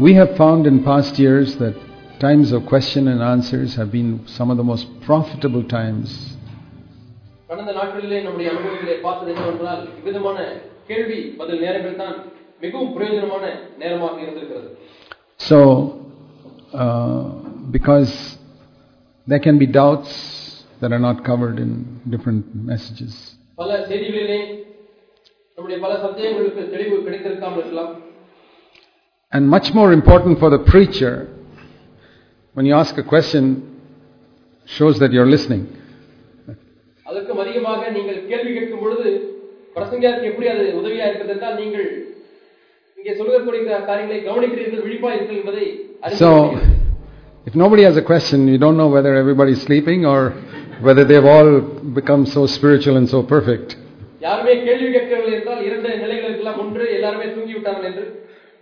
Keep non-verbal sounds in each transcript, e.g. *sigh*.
We have found in past years that times of question and answers have been some of the most profitable times. கடந்த நாட்களிலே நம்முடைய அனுபவத்திலே பார்த்தது என்னவென்றால் இவ்விதமான கேள்வி பதில் நேரங்கள் தான் மிகவும் பிரயோஜனமான நேரமாக இருந்திருக்கிறது So, uh, because there can be doubts that are not covered in different messages. பல செய்திகளிலே நம்முடைய பல சந்தேகங்களுக்கு தெளிவு கிடைத்திருக்காமல் இருக்கலாம் And much more important for the preacher, when you ask a question, shows that you're listening. அதற்கும் அதிகமாக நீங்கள் கேள்வி கேட்கும் பொழுது பிரசங்கியாருக்கு எப்படி அது உதவியா இருக்கிறது என்றால் நீங்கள் இங்கே சொல்லக்கூடிய காரியங்களை கவனிக்கிறீர்கள் விழிப்பா இருக்கிறீர்கள் என்பதை அறிந்து So, கொள்கிறீர்கள். if nobody has a question, you don't know whether everybody's sleeping or whether they've all become so spiritual and so perfect. யாருமே கேள்வி கேட்கவில்லை என்றால் இரண்டு நிலைகளுக்கெல்லாம் ஒன்று எல்லாருமே தூங்கி விட்டார்கள் என்று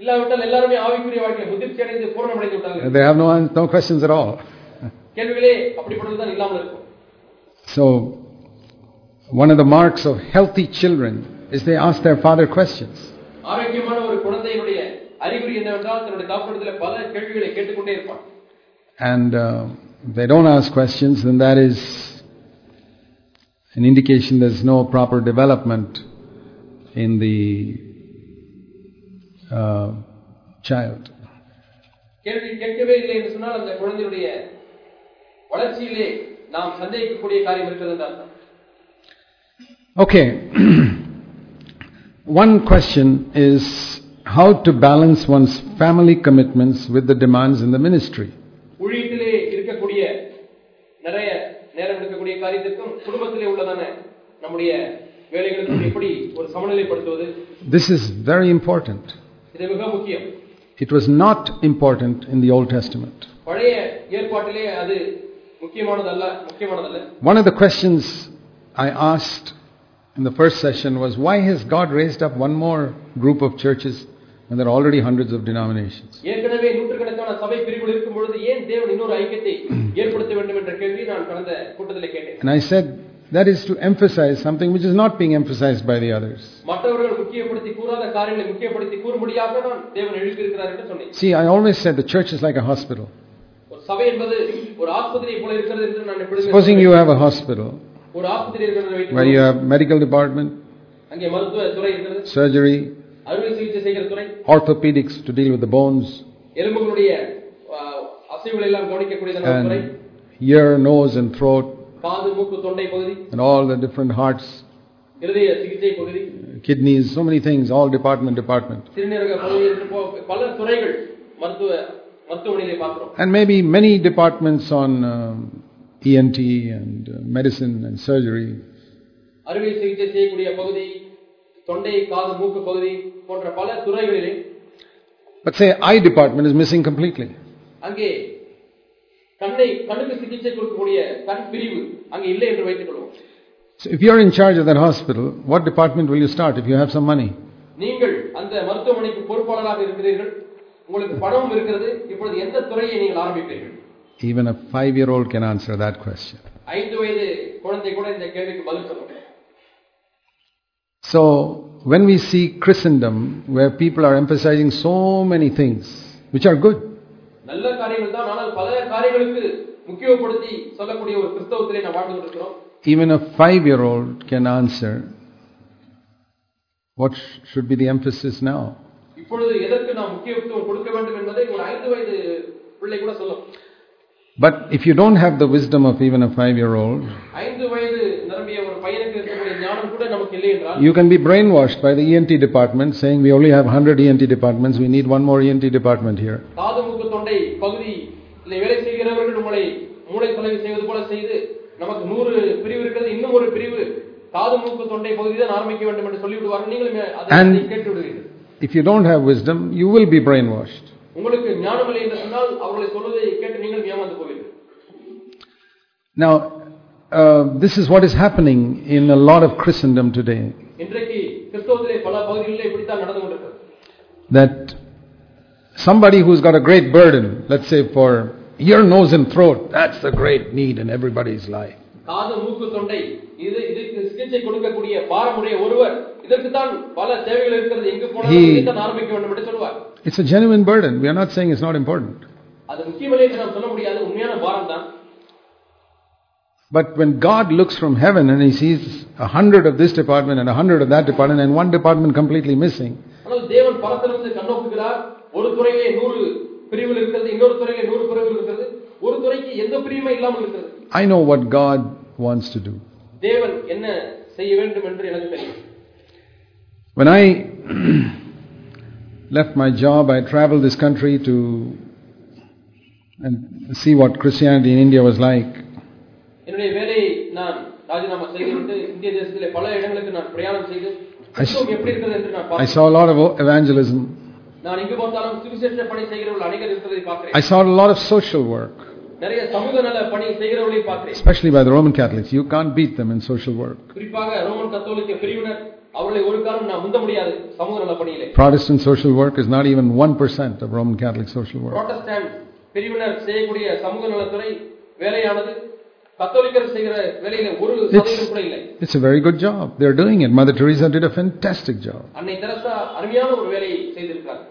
இல்லாவிட்டால் எல்லாருமே ஆவிக்குரிய வாழ்க்கையில் முதிர்ச்சி அடைந்து பூரணமடைந்து விட்டார்கள் They have no, no questions at all. கேள்விகளே அப்படிப்பட்டதுதான் இல்லாமல் இருக்கும் So, one of the marks of healthy children is they ask their father questions. ஆரோக்கியமான ஒரு குழந்தையினுடைய அறிகுறி என்னவென்றால் தன்னுடைய தாப்படத்தில் பல கேள்விகளை கேட்டுக்கொண்டே இருப்பான் And uh, if they don't ask questions, then that is an indication there's no proper development in the uh, child. கேள்வி கேட்கவே இல்லை என்று சொன்னால் அந்த குழந்தையுடைய வளர்ச்சியிலே நாம் சந்தேகிக்கக்கூடிய காரியம் இருக்கிறது என்று அர்த்தம் Okay. One question is how to balance one's family commitments with the demands in the ministry. ஊழியத்திலே இருக்கக்கூடிய நிறைய நேரம் எடுக்கக்கூடிய காரியத்திற்கும் குடும்பத்திலே உள்ளதான நம்முடைய வேலைகளுக்கும் எப்படி ஒரு சமநிலைப்படுத்துவது This is very important. இது மிக முக்கியம் It was not important in the Old Testament. பழைய ஏற்பாட்டிலே அது முக்கியமானதல்ல முக்கியமானதல்ல One of the questions I asked in the first session was why has God raised up one more group of churches when there are already hundreds of denominations? *clears throat* ஏற்கனவே நூற்றுக்கணக்கான சபை பிரிவுகள் இருக்கும் பொழுது ஏன் தேவன் இன்னொரு ஐக்கியத்தை ஏற்படுத்த வேண்டும் என்ற கேள்வி நான் கடந்த கூட்டத்திலே கேட்டேன் And I said that is to emphasize something which is not being emphasized by the others. See, I always said the church is like a hospital. Supposing you have a hospital where you have medical department, surgery, orthopedics to deal with the bones, ear, nose, and throat. காது மூக்கு தொண்டை பகுதி and all the different hearts, இருதய சிகிச்சை பகுதி kidneys, so many things, all department, department. சிறுநீரக பகுதி என்று போ- பல துறைகள் மருத்துவ மருத்துவமனையிலே பார்க்கிறோம் And maybe many departments on um, ENT and uh, medicine and surgery. அறுவை சிகிச்சை செய்யக்கூடிய பகுதி தொண்டை காது மூக்கு பகுதி போன்ற பல துறைகளிலே But say eye department is missing completely. அங்கே கண்ணை கண்ணுக்கு சிகிச்சை கொடுக்கக்கூடிய கண் பிரிவு அங்கே இல்லை என்று வைத்துக் கொள்வோம் So if you're in charge of that hospital, what department will you start if you have some money? நீங்கள் அந்த மருத்துவமனைக்கு பொறுப்பாளராக இருக்கிறீர்கள் உங்களுக்கு பணமும் இருக்கிறது இப்பொழுது எந்த துறையை நீங்கள் ஆரம்பிப்பீர்கள் Even a five-year-old can answer that question. ஐந்து வயது குழந்தை கூட இந்த கேள்விக்கு பதில் சொல்லும் So when we see Christendom, where people are emphasizing so many things, which are good, நல்ல காரியங்கள் தான் ஆனால் பல காரியங்களுக்கு முக்கியப்படுத்தி சொல்லக்கூடிய ஒரு கிறிஸ்தவத்திலே நாம் வாழ்ந்து கொண்டிருக்கிறோம் even a five-year-old can answer. What sh- should be the emphasis now? இப்பொழுது எதற்கு நாம் முக்கியத்துவம் கொடுக்க வேண்டும் என்பதை ஒரு ஐந்து வயது பிள்ளை கூட சொல்லும் But if you don't have the wisdom of even a five-year-old, ஐந்து வயது You can be brainwashed by the ENT department saying we only have 100 ENT departments, we need one more ENT department here. காது மூக்கு தொண்டை பகுதி வேலை செய்கிறவர்கள் உங்களை மூளை தொலைவு செய்வது போல செய்து நமக்கு நூறு பிரிவு இருக்கிறது இன்னும் ஒரு பிரிவு காது மூக்கு தொண்டை பகுதி தான் ஆரம்பிக்க வேண்டும் என்று சொல்லிவிடுவார்கள் நீங்களும் அதை And- கேட்டு விடுவீர்கள் If you don't have wisdom, you will be brainwashed. உங்களுக்கு ஞானம் இல்லை என்று சொன்னால் அவர்களை சொல்வதை கேட்டு நீங்கள் ஏமாந்து போவீர்கள் Now, uh, this is what is happening in a lot of Christendom today. இன்றைக்கு கிறிஸ்தவத்திலே பல பகுதிகளிலே இப்படித்தான் நடந்து கொண்டிருக்கிறது That somebody who's got a great burden, let's say for ear, nose, and throat, that's the great need in everybody's life. காது மூக்கு தொண்டை இது இதுக்கு சிகிச்சை கொடுக்கக்கூடிய பாரமுடைய ஒருவர் இதற்கு தான் பல சேவைகள் இருக்கிறது எங்கு போனாலும் He- இதைத்தான் ஆரம்பிக்க வேண்டும் என்று சொல்லுவார் It's a genuine burden. We are not saying it's not important. அது முக்கியமில்லை என்று நாம் சொல்ல முடியாது உண்மையான பாரம் தான் But when God looks from heaven and He sees a hundred of this department and a hundred of that department and one department completely missing, ஆனால் தேவன் பரத்திலிருந்து கண்ணோக்குகிறார் ஒரு துறையிலே நூறு பிரிவுகள் இருக்கிறது இன்னொரு துறையிலே நூறு பிரிவுகள் இருக்கிறது ஒரு துறைக்கு எந்த பிரிவுமே இல்லாமல் இருக்கிறது I know what God wants to do. தேவன் என்ன செய்ய வேண்டும் என்று எனக்கு தெரியும் When I *clears throat* left my job, I traveled this country to and see what Christianity in India was like. என்னுடைய வேலையை நான் ராஜினாமா செய்துவிட்டு இந்திய தேசத்திலே பல இடங்களுக்கு நான் பிரயாணம் செய்து கிறிஸ்துவம் எப்படி இருக்கிறது என்று நான் I பார்த்தேன் saw a lot of evangelism. நான் எங்கு பார்த்தாலும் சுவிசேஷ பணி செய்கிறவர்கள் அநேகர் இருக்கிறதை பார்க்கிறேன் I saw a lot of social work, நிறைய சமூக நல பணி செய்கிறவர்களையும் பார்க்கிறேன் especially by the Roman Catholics. You can't beat them in social work. குறிப்பாக ரோமன் கத்தோலிக்க பிரிவினர் அவர்களை ஒரு காலம் நான் முந்த முடியாது சமூக நல பணியிலே Protestant social work is not even 1% of Roman Catholic social work. Protestant பிரிவினர் செய்யக்கூடிய சமூக நலத்துறை வேலையானது கத்தோலிக்கர் செய்கிற வேலையில ஒரு சதவீதம் கூட இல்லை It's a very good job. They're doing it. Mother Teresa did a fantastic job. அன்னை தெரசா அருமையான ஒரு வேலையை செய்திருக்கிறார்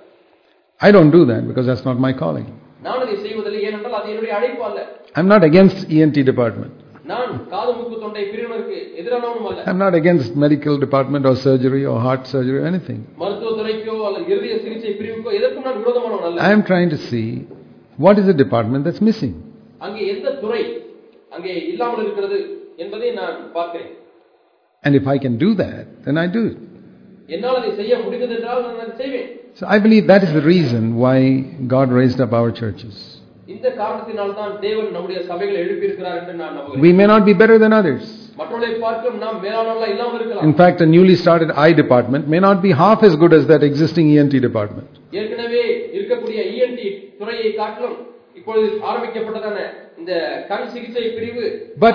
I don't do that because that's not my calling. நான் அதை செய்வதில்லை ஏனென்றால் அது என்னுடைய அழைப்பு அல்ல I'm not against ENT department. நான் காது மூக்கு தொண்டை பிரிவினருக்கு எதிரானவனும் அல்ல I'm not against medical department or surgery or heart surgery or anything. மருத்துவத்துறைக்கோ அல்லது இருதய சிகிச்சை பிரிவுக்கோ எதற்கும் நான் விரோதமானவன் அல்ல I am trying to see what is the department that's missing. அங்கே எந்த துறை அங்கே இல்லாமல் இருக்கிறது என்பதை நான் பார்க்கிறேன் And if I can do that, then I do it. என்னால் அதை செய்ய முடிந்தது என்றால் நான் அதை செய்வேன் So I believe that is the reason why God raised up our churches. இந்த காரணத்தினால் தான் தேவன் நம்முடைய சபைகளை எழுப்பியிருக்கிறார் என்று நான் நம்புகிறேன் We may not be better than others. மற்றவர்களை பார்க்கும் நாம் மேலானவர்களா இல்லாமல் இருக்கலாம் In fact, a newly started eye department may not be half as good as that existing ENT department. But,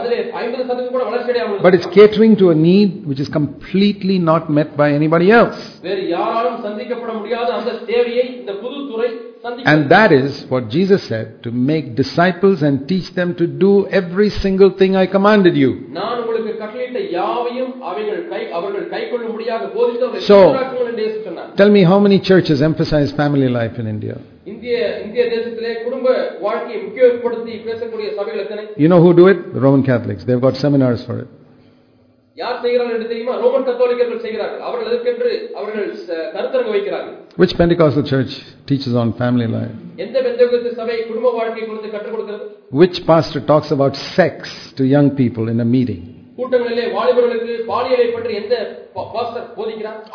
but it's catering to a need which is completely not met by anybody else. And that is what Jesus said to make disciples and teach them to do every single thing I commanded you. So, tell me how many churches emphasize family life in India? இந்திய இந்திய தேசத்திலே குடும்ப வாழ்க்கையை முக்கியப்படுத்தி பேசக்கூடிய சபைகள் எத்தனை You know who do it? The Roman Catholics. They've got seminars for it. யார் செய்கிறார்கள் என்று தெரியுமா ரோமன் கத்தோலிக்கர்கள் செய்கிறார்கள் அவர்கள் எதற்கென்று அவர்கள் ச- கருத்தரங்கு வைக்கிறார்கள் Which Pentecostal church teaches on family life? எந்த பெந்தகோஸ்து சபை குடும்ப வாழ்க்கை குறித்து கற்றுக் கொடுக்கிறது Which pastor talks about sex to young people in a meeting?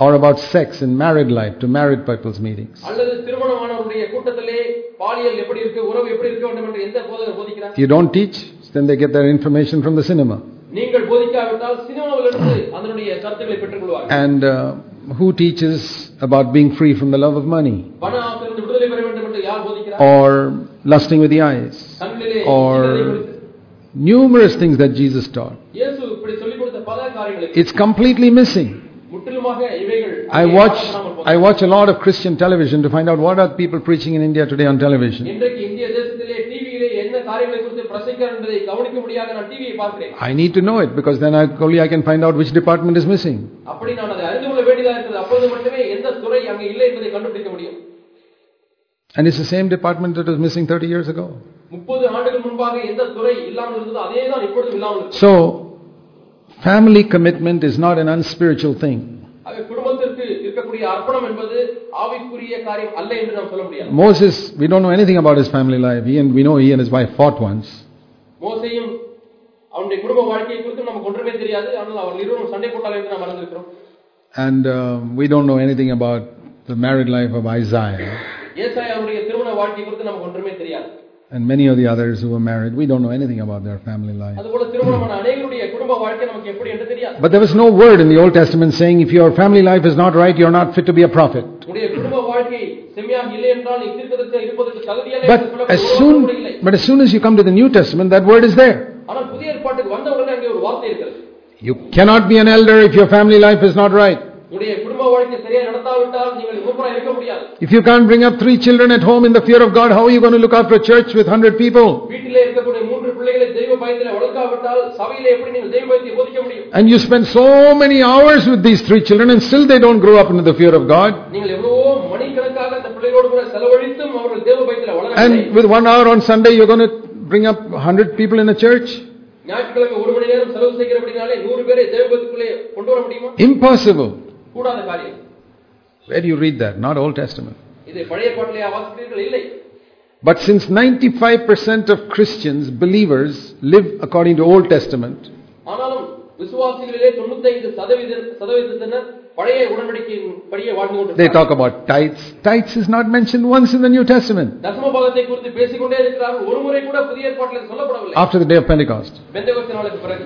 or about sex in married life to married people's meetings. You don't teach, then they get their information from the cinema. and uh, who teaches about being free from the love of money? Or lusting with the eyes? Or numerous things that Jesus taught. Yes it's completely missing. I watch, I watch a lot of Christian television to find out what are people preaching in India today on television. I need to know it because then I, only I can find out which department is missing. And it's the same department that was missing 30 years ago. So, Family commitment is not an unspiritual thing. Moses, we don't know anything about his family life. He and we know he and his wife fought once. And uh, we don't know anything about the married life of Isaiah and many of the others who were married, we don't know anything about their family life. *clears throat* but there was no word in the Old Testament saying if your family life is not right, you're not fit to be a prophet. but, as soon, but as soon as you come to the New Testament, that word is there. You cannot be an elder if your family life is not right. If you can't bring up three children at home in the fear of God, how are you going to look after a church with 100 people? And you spend so many hours with these three children and still they don't grow up into the fear of God. And with one hour on Sunday, you're going to bring up 100 people in a church? Impossible. கூடாத காரியம் Where do you read that? Not Old Testament. இதை பழைய பாட்டிலே வாசிக்கிறீர்கள் இல்லை But since 95% of Christians, believers, live according to Old Testament, ஆனாலும் விசுவாசிகளிலே தொண்ணூத்தைந்து சதவீத சதவீதத்தினர் பழைய உடன்படிக்கையின் படியே வாழ்ந்து they கொண்டிருக்கிறார்கள் talk about tithes. Tithes is not mentioned once in the New Testament தசம பாகத்தை குறித்து பேசிக்கொண்டே இருக்கிறார்கள் ஒரு முறை கூட புதிய ஏற்பாட்டில் சொல்லப்படவில்லை after the day of Pentecost. Pentecost நாளுக்கு பிறகு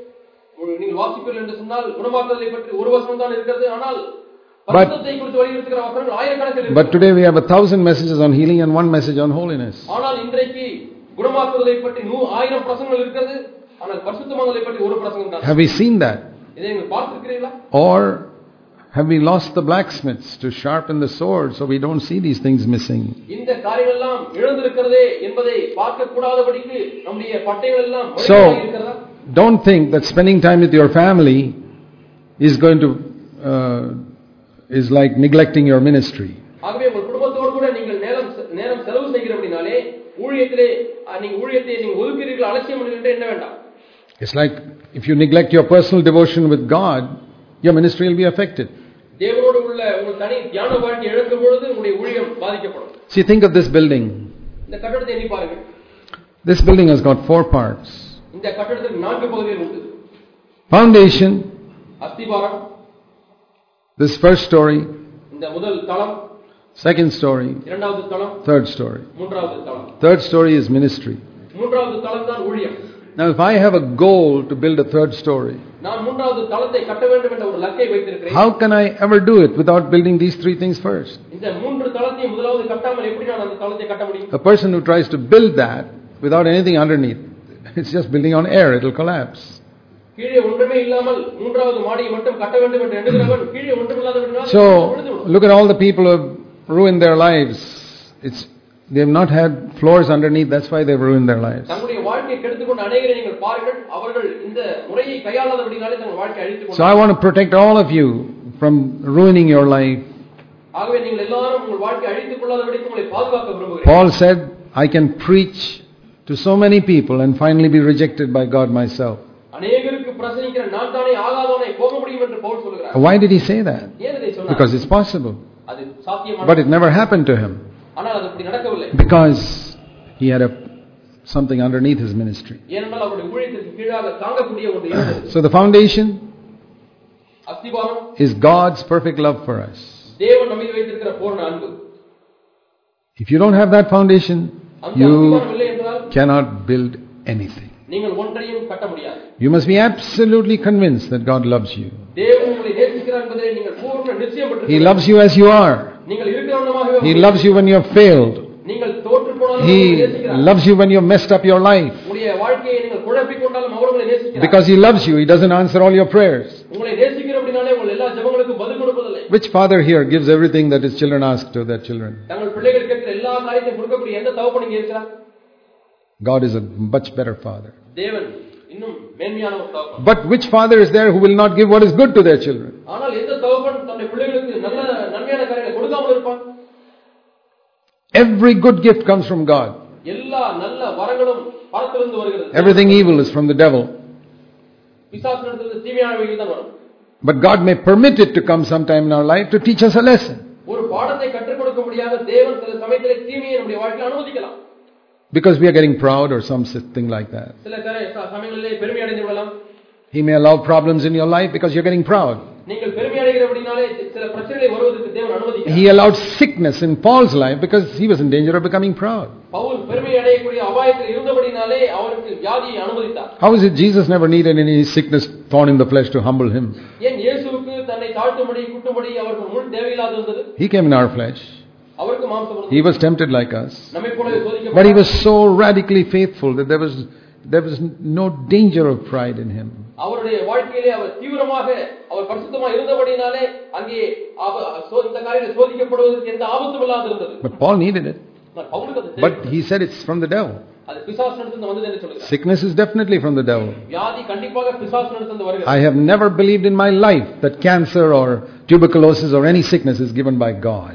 நீங்கள் வாசிப்பீர்கள் என்று சொன்னால் குணமாக்குதலை பற்றி ஒரு வசனம் தான் இருக்கிறது ஆனால் பரிசுத்தத்தை குறித்து வலியுறுத்துகிற வசனங்கள் ஆயிரக்கணக்கில் But இருக்கிறது. today we have a thousand messages on healing and one message on holiness. ஆனால் இன்றைக்கு குணமாக்குதலை பற்றி நூ ஆயிரம் பிரசங்கங்கள் இருக்கிறது ஆனால் பரிசுத்தமானதை பற்றி ஒரு பிரசங்கம் தான் Have we seen that? இதை நீங்கள் பார்த்திருக்கிறீர்களா Or have we lost the blacksmiths to sharpen the sword so we don't see these things missing? இந்த காரியங்கள் எல்லாம் இழந்திருக்கிறதே என்பதை பார்க்க கூடாதபடிக்கு நம்முடைய பட்டைகள் எல்லாம் So, மறைவாகி இருக்கிறதா don't think that spending time with your family is going to, uh, is like neglecting your ministry. ஆகவே உங்கள் குடும்பத்தோடு கூட நீங்கள் நேரம் செ- நேரம் செலவு செய்கிறபடினாலே ஊழியத்திலே அஹ், நீங்க ஊழியத்தை நீங்க ஒதுக்கிறீர்கள் அலட்சியம் பண்ணுகின்ற என்ன வேண்டாம் It's like if you neglect your personal devotion with God, your ministry will be affected. தேவனோடு உள்ள உங்கள் தனி தியான வாழ்க்கை இழக்கும் பொழுது உங்களுடைய ஊழியம் பாதிக்கப்படும் See, think of this building. இந்த கட்டடத்தை எண்ணி பாருங்கள் This building has got four parts இந்த கட்டடத்துக்கு நான்கு பகுதிகள் உண்டு foundation, அஸ்திபாரம் this first story, இந்த முதல் தளம் second story, இரண்டாவது தளம் third story. மூன்றாவது தளம் Third story is ministry. மூன்றாவது தளம் தான் ஊழியம் Now, if I have a goal to build a third story, நான் மூன்றாவது தளத்தை கட்ட வேண்டும் என்ற ஒரு லக்கை வைத்திருக்கிறேன் how can I ever do it without building these three things first? இந்த மூன்று தளத்தை முதலாவது கட்டாமல் எப்படி நான் அந்த தளத்தை கட்ட முடியும் A person who tries to build that without anything underneath, *laughs* It's just building on air, it will collapse. So, look at all the people who have ruined their lives. It's, they have not had floors underneath, that's why they have ruined their lives. So, I want to protect all of you from ruining your life. Paul said, I can preach to so many people and finally be rejected by God myself. Why did he say that? Because it's possible. But it never happened to him. Because he had a, something underneath his ministry. so the foundation is God's perfect love for us. If you don't have that foundation, you cannot build anything. நீங்கள் ஒன்றையும் கட்ட முடியாது You must be absolutely convinced that God loves you. தேவன் உங்களை நேசிக்கிறார் என்பதை நீங்கள் பூர்ண நிச்சயம் He பெற்றிருக்கிறீர்கள். loves you as you are. நீங்கள் இருக்கிறவனமாகவே He loves you when you have failed. நீங்கள் தோற்று போனாலும் He உங்களை நேசிக்கிறார் loves you when you have messed up your life. உங்களுடைய வாழ்க்கையை நீங்கள் குழப்பிக் கொண்டாலும் அவர் உங்களை நேசிக்கிறார் Because He loves you, He doesn't answer all your prayers. உங்களை நேசிக்கிற அப்படினாலே உங்கள் எல்லா ஜெபங்களுக்கும் பதில் கொடுப்பதில்லை Which father here gives everything that his children ask to their children? தங்கள் பிள்ளைகள் கேட்கிற எல்லா காரியத்தையும் கொடுக்கக்கூடிய எந்த தகப்பன் இங்க இருக்கிறார் God is a much better father. தேவன் இன்னும் மேன்மையான ஒரு தகப்பன் But which father is there who will not give what is good to their children? ஆனால் எந்த தகப்பன் தன்னுடைய பிள்ளைகளுக்கு நல்ல நன்மையான காரியங்களை கொடுக்காமல் இருப்பான் Every good gift comes from God. எல்லா நல்ல வரங்களும் பரத்திலிருந்து வருகிறது Everything evil is from the devil. பிசாசினிடத்திலிருந்து தீமையானவைகள் தான் வரும் But God may permit it to come sometime in our life to teach us a lesson. ஒரு பாடத்தை கற்றுக் கொடுக்க முடியாத தேவன் சில சமயத்திலே தீமையை நம்முடைய வாழ்க்கையில் அனுமதிக்கலாம் because we are getting proud or something like that. He may allow problems in your life because you're getting proud. He allowed sickness in Paul's life because he was in danger of becoming proud. How is it Jesus never needed any sickness thorn in the flesh to humble him? He came in our flesh. அவருக்கு மாம்சம் இருந்தது. He was tempted like us. நம்மை போலவே But he சோதிக்கப்பட்டார் was so radically faithful that there was, there was no danger of pride in him. அவருடைய வாழ்க்கையிலே அவர் தீவிரமாக அவர் பரிசுத்தமாக இருந்தபடினாலே அங்கே அவ- சோ- இந்த காரியத்தில் சோதிக்கப்படுவதற்கு எந்த ஆபத்தும் இல்லாது இருந்தது But Paul needed it. ஆனால் பவுலுக்கு அது But தேவை. he said it's from the devil. அது பிசாசு நடந்து வந்தது என்று சொல்லுகிறார் Sickness is definitely from the devil. வியாதி கண்டிப்பாக பிசாசு நடந்து வருகிறது I have never believed in my life that cancer or tuberculosis or any sickness is given by God.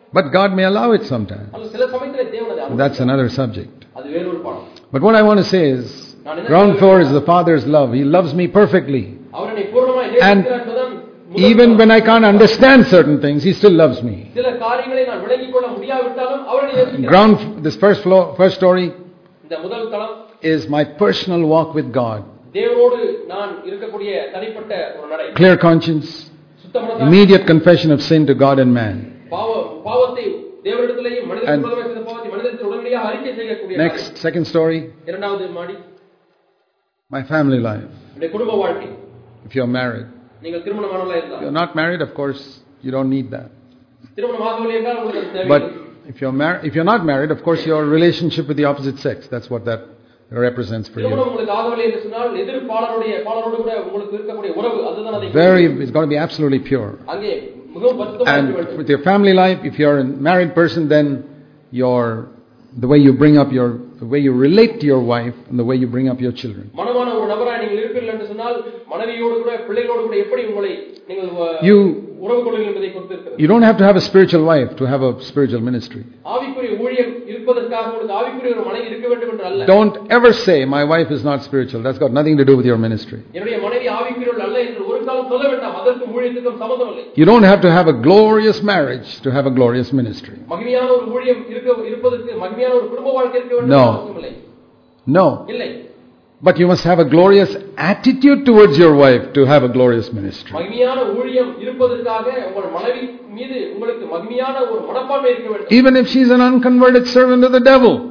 But God may allow it sometimes. That's another subject. But what I want to say is ground floor is the Father's love. He loves me perfectly. And even when I can't understand certain things, He still loves me. Ground, this first, floor, first story is my personal walk with God. Clear conscience, immediate confession of sin to God and man. And next, second story. My family life. If you're married. If you're not married, of course, you don't need that. But if you're, mar- if you're not married, of course, your relationship with the opposite sex, that's what that represents for you. Very, it's got to be absolutely pure and with your family life, if you're a married person, then your the way you bring up your the way you relate to your wife and the way you bring up your children. You you don't have to have a spiritual wife to have a spiritual ministry. Don't ever say, My wife is not spiritual. That's got nothing to do with your ministry. You don't have to have a glorious marriage to have a glorious ministry. No. No. But you must have a glorious attitude towards your wife to have a glorious ministry. Even if she's an unconverted servant of the devil.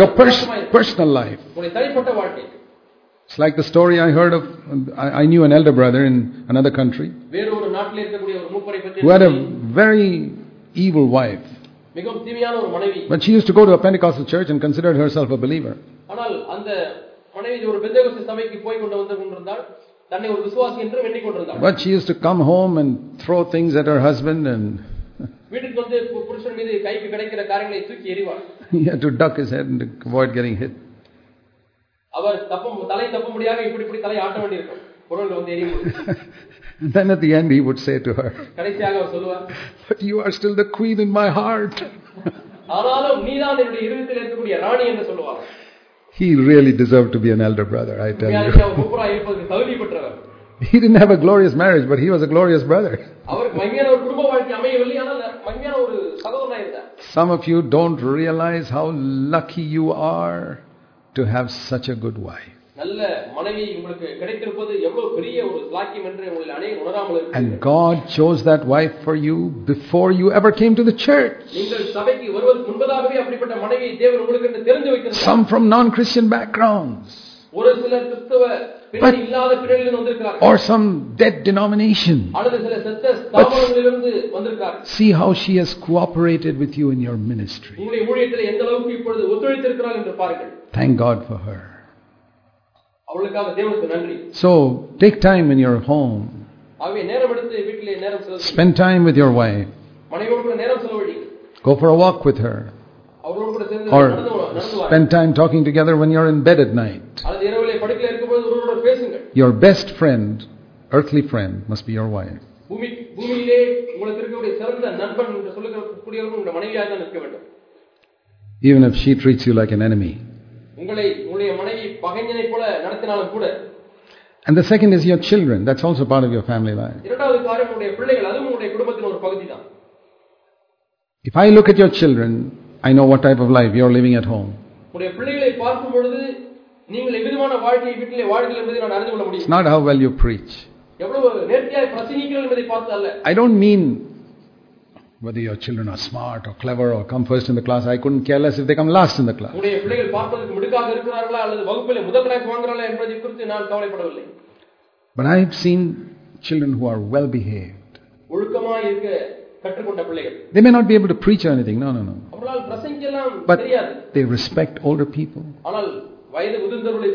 Your pers- personal life. It's like the story I heard of, I, I knew an elder brother in another country who had a very evil wife. But she used to go to a Pentecostal church and considered herself a believer. But she used to come home and throw things at her husband and வீட்டுக்கு வந்து பு- புருஷன் மீது கைக்கு கிடைக்கிற காரியங்களை தூக்கி எறிவாள் he had to duck his head and avoid getting hit. அவர் தப்ப தலை தப்ப முடியாத இப்படி இப்படி தலை ஆட்ட வேண்டியிருக்கும் பொருள் வந்து எரியும் போது. *laughs* And then at the end he would say to her, கடைசியாக அவர் சொல்லுவார் But you are still the queen in my heart. *laughs* ஆனாலும் நீதான் என்னுடைய இருதயத்தில் இருக்கக்கூடிய ராணி என்று சொல்லுவார் He really deserved to be an elder brother, I tell உண்மையாலுமே you. அவர் மூப்பரா இருப்பதற்கு தகுதி பெற்றவர் *laughs* He didn't have a glorious marriage, but he was a glorious brother. அவருக்கு மகிமையான ஒரு குடும்ப வாழ்க்கை அமையவில்லை ஆனால் மகிமையான ஒரு சகோதரனா இருந்தார் Some of you don't realize how lucky you are to have such a good wife. நல்ல மனைவி உங்களுக்கு கிடைத்திருப்பது எவ்வளவு பெரிய ஒரு சாக்கியம் என்று உங்களை அனைவரும் உணராமல் இருக்கு And God chose that wife for you before you ever came to the church. நீங்கள் சபைக்கு வருவதற்கு முன்பதாகவே அப்படிப்பட்ட மனைவியை தேவன் உங்களுக்கு என்று தெரிந்து வைத்திருந்தார் Some from non Christian backgrounds. ஒரு சிலர் கிறிஸ்தவ but, or some dead denomination. But see how she has cooperated with you in your ministry. Thank God for her. So take time in your home. Spend time with your wife. Go for a walk with her. Or spend time talking together when you're in bed at night Your best friend, earthly friend, must be your wife. பூமி பூமியிலே உங்களுக்கு இருக்கக்கூடிய சிறந்த நண்பன் என்று சொல்லக்கூடியவர்கள் உங்களுடைய மனைவியாக தான் இருக்க வேண்டும் Even if she treats you like an enemy. உங்களை உங்களுடைய மனைவி பகைஞனை போல நடத்தினாலும் கூட And the second is your children. That's also part of your family life. இரண்டாவது காரியம் உங்களுடைய பிள்ளைகள் அதுவும் உங்களுடைய குடும்பத்தின் ஒரு பகுதி தான் If I look at your children, I know what type of life you're living at home. உங்களுடைய பிள்ளைகளை பார்க்கும் பொழுது நீங்கள் எவ்விதமான வாழ்க்கையை வீட்டிலே வாழ்க்கை என்பதை நான் அறிந்து கொள்ள It's முடியும் not how well you preach. எவ்வளவு நேர்த்தியாய் பிரசங்கிக்கிறீர்கள் என்பதை பார்த்து அல்ல I don't mean whether your children are smart or clever or come first in the class. I couldn't care less if they come last in the class. உங்களுடைய பிள்ளைகள் பார்ப்பதற்கு மிடுக்காக இருக்கிறார்களா அல்லது வகுப்பிலே முதல் கிளாஸ் வாங்குறார்களா என்பதை குறித்து நான் கவலைப்படவில்லை But I've seen children who are well behaved. ஒழுக்கமாய் இருக்க கற்றுக்கொண்ட பிள்ளைகள் They may not be able to preach or anything. No, no, no. அவர்களால் பிரசங்கிக்கலாம் But தெரியாது they respect older people. ஆனால் வயது முதிர்ந்தவர்களை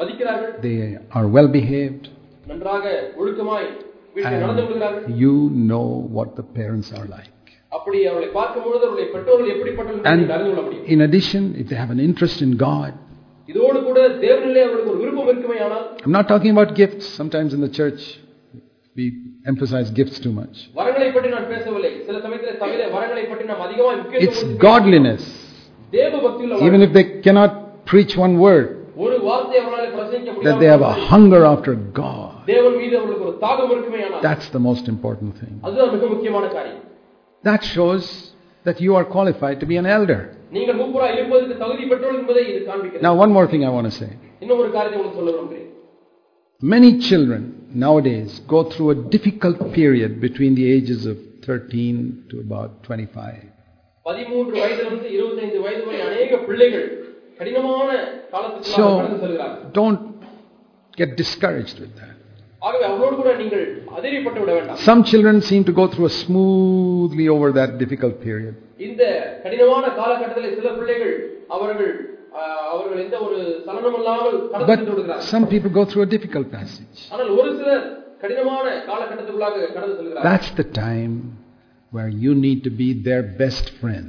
மதிக்கிறார்கள் They are well behaved. நன்றாக ஒழுக்கமாய் வீட்டில் நடந்து கொள்கிறார்கள் And you know what the parents are like. அப்படி அவர்களை பார்க்கும் பொழுது அவருடைய பெற்றோர்கள் எப்படிப்பட்டவர்கள் என்பதை நீங்கள் அறிந்து கொள்ள முடியும் In addition, if they have an interest in God, இதோடு கூட தேவனிலே அவர்களுக்கு ஒரு விருப்பம் இருக்குமே ஆனால் I'm not talking about gifts. Sometimes in the church, we emphasize gifts too much. வரங்களை பற்றி நான் பேசவில்லை சில சமயத்தில் சபையிலே வரங்களை பற்றி நாம் அதிகமாக It's முக்கியத்துவம் கொடுத்து godliness. தேவ பக்தியுள்ள Even if they cannot preach one word, ஒரு வார்த்தை அவர்களால் பிரசங்கிக்க that they have a முடியாது hunger after God. தேவன் மீது அவர்களுக்கு ஒரு தாகம் இருக்குமே ஆனால் That's the most important thing. அதுதான் மிக முக்கியமான காரியம் That shows that you are qualified to be an elder. நீங்கள் மூப்பரா இருப்பதற்கு தகுதி பெற்றோர் என்பதை இது காண்பிக்கிறது Now, one more thing I want to say. இன்னும் ஒரு காரியத்தை உங்களுக்கு சொல்ல விரும்புகிறேன் Many children nowadays go through a difficult period between the ages of 13 to about 25. பதிமூன்று வயதிலிருந்து இருபத்தைந்து வயது வரை அநேக பிள்ளைகள் கடினமான காலத்துக்கு கடந்து So, செல்கிறார்கள் don't get discouraged with that. ஆகவே அவரோடு கூட நீங்கள் அதிரிப்பட்டு விட வேண்டாம் Some children seem to go through a smoothly over that difficult period. இந்த கடினமான காலகட்டத்தில் சில பிள்ளைகள் அவர்கள் ஆஹ், அவர்கள் எந்த ஒரு சலனம் இல்லாமல் கடந்து சென்று But விடுகிறார்கள் some people go through a difficult passage. ஆனால் ஒரு சிலர் கடினமான காலகட்டத்துக்குள்ளாக கடந்து செல்கிறார்கள் That's the time where you need to be their best friend.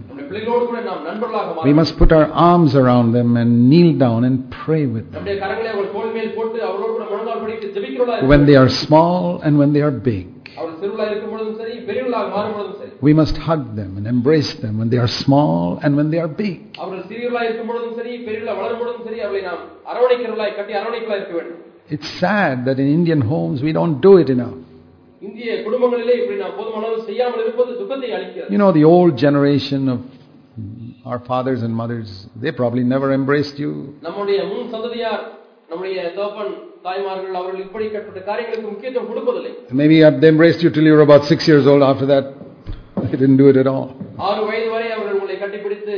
We must put our arms around them and kneel down and pray with them. When they are small and when they are big. We must hug them and embrace them when they are small and when they are big. It's sad that in Indian homes we don't do it enough. You know, the old generation of our fathers and mothers, they probably never embraced you. நம்முடைய முன் சந்ததியார் நம்முடைய தோப்பன் தாய்மார்கள் அவர்கள் இப்படிப்பட்ட காரியங்களுக்கு முக்கியத்துவம் கொடுப்பதில்லை Maybe they embraced you till you were about six years old. After that, they didn't do it at all. ஆறு வயது வரை அவர்கள் உங்களை கட்டிப்பிடித்து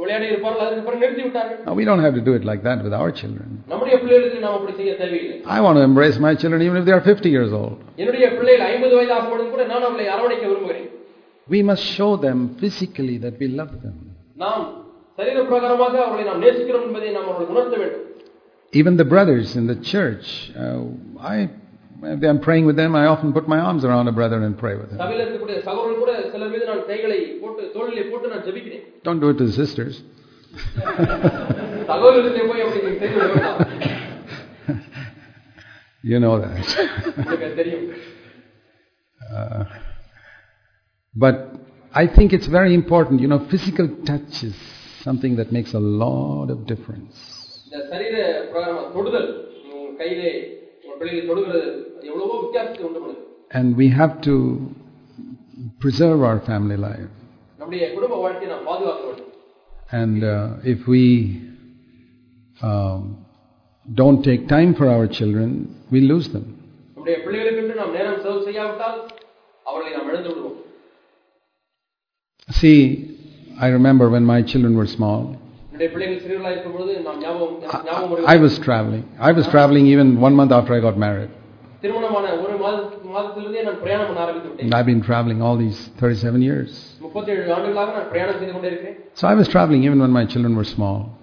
விளையாடி இருப்பார்கள் அதற்கு பிறகு நிறுத்தி விட்டார்கள் Now, we don't have to do it like that with our children. நம்முடைய பிள்ளைகளுக்கு நாம் அப்படி செய்ய தேவையில்லை I want to embrace my children even if they are 50 years old. என்னுடைய பிள்ளைகள் ஐம்பது வயது ஆகும் பொழுது கூட நான் அவர்களை அரவணைக்க விரும்புகிறேன் We must show them physically that we love them. நாம் சரீர பிரகாரமாக அவர்களை நாம் நேசிக்கிறோம் என்பதை நாம் அவர்களுக்கு உணர்த்த வேண்டும் Even the brothers in the church, uh, I, if I'm praying with them, I often put my arms around a brother and pray with them. சபையில் இருக்கக்கூடிய சகோதரர்கள் கூட சிலர் மீது நான் கைகளை போட்டு தோளிலே போட்டு நான் ஜெபிக்கிறேன் Don't do it to the sisters. *laughs* சகோதரர்களே போய் அப்படி நீங்க செய்து விட வேண்டாம் You know that. உங்களுக்கு அது தெரியும் Uh, *laughs* but I think it's very important. You know, physical touch is something that makes a lot of difference. And we have to preserve our family life. And uh, if we um, don't take time for our children, we lose them. See, I remember when my children were small. I, I was traveling. I was traveling even one month after I got married. And I've been traveling all these 37 years. So I was traveling even when my children were small.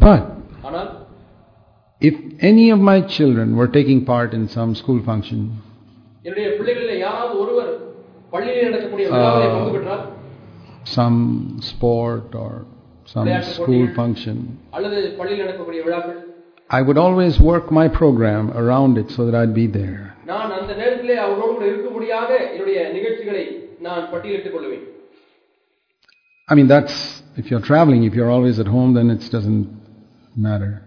But if any of my children were taking part in some school function, uh, some sport or some school function. I would always work my program around it so that I'd be there. I mean, that's if you're traveling, if you're always at home, then it doesn't matter.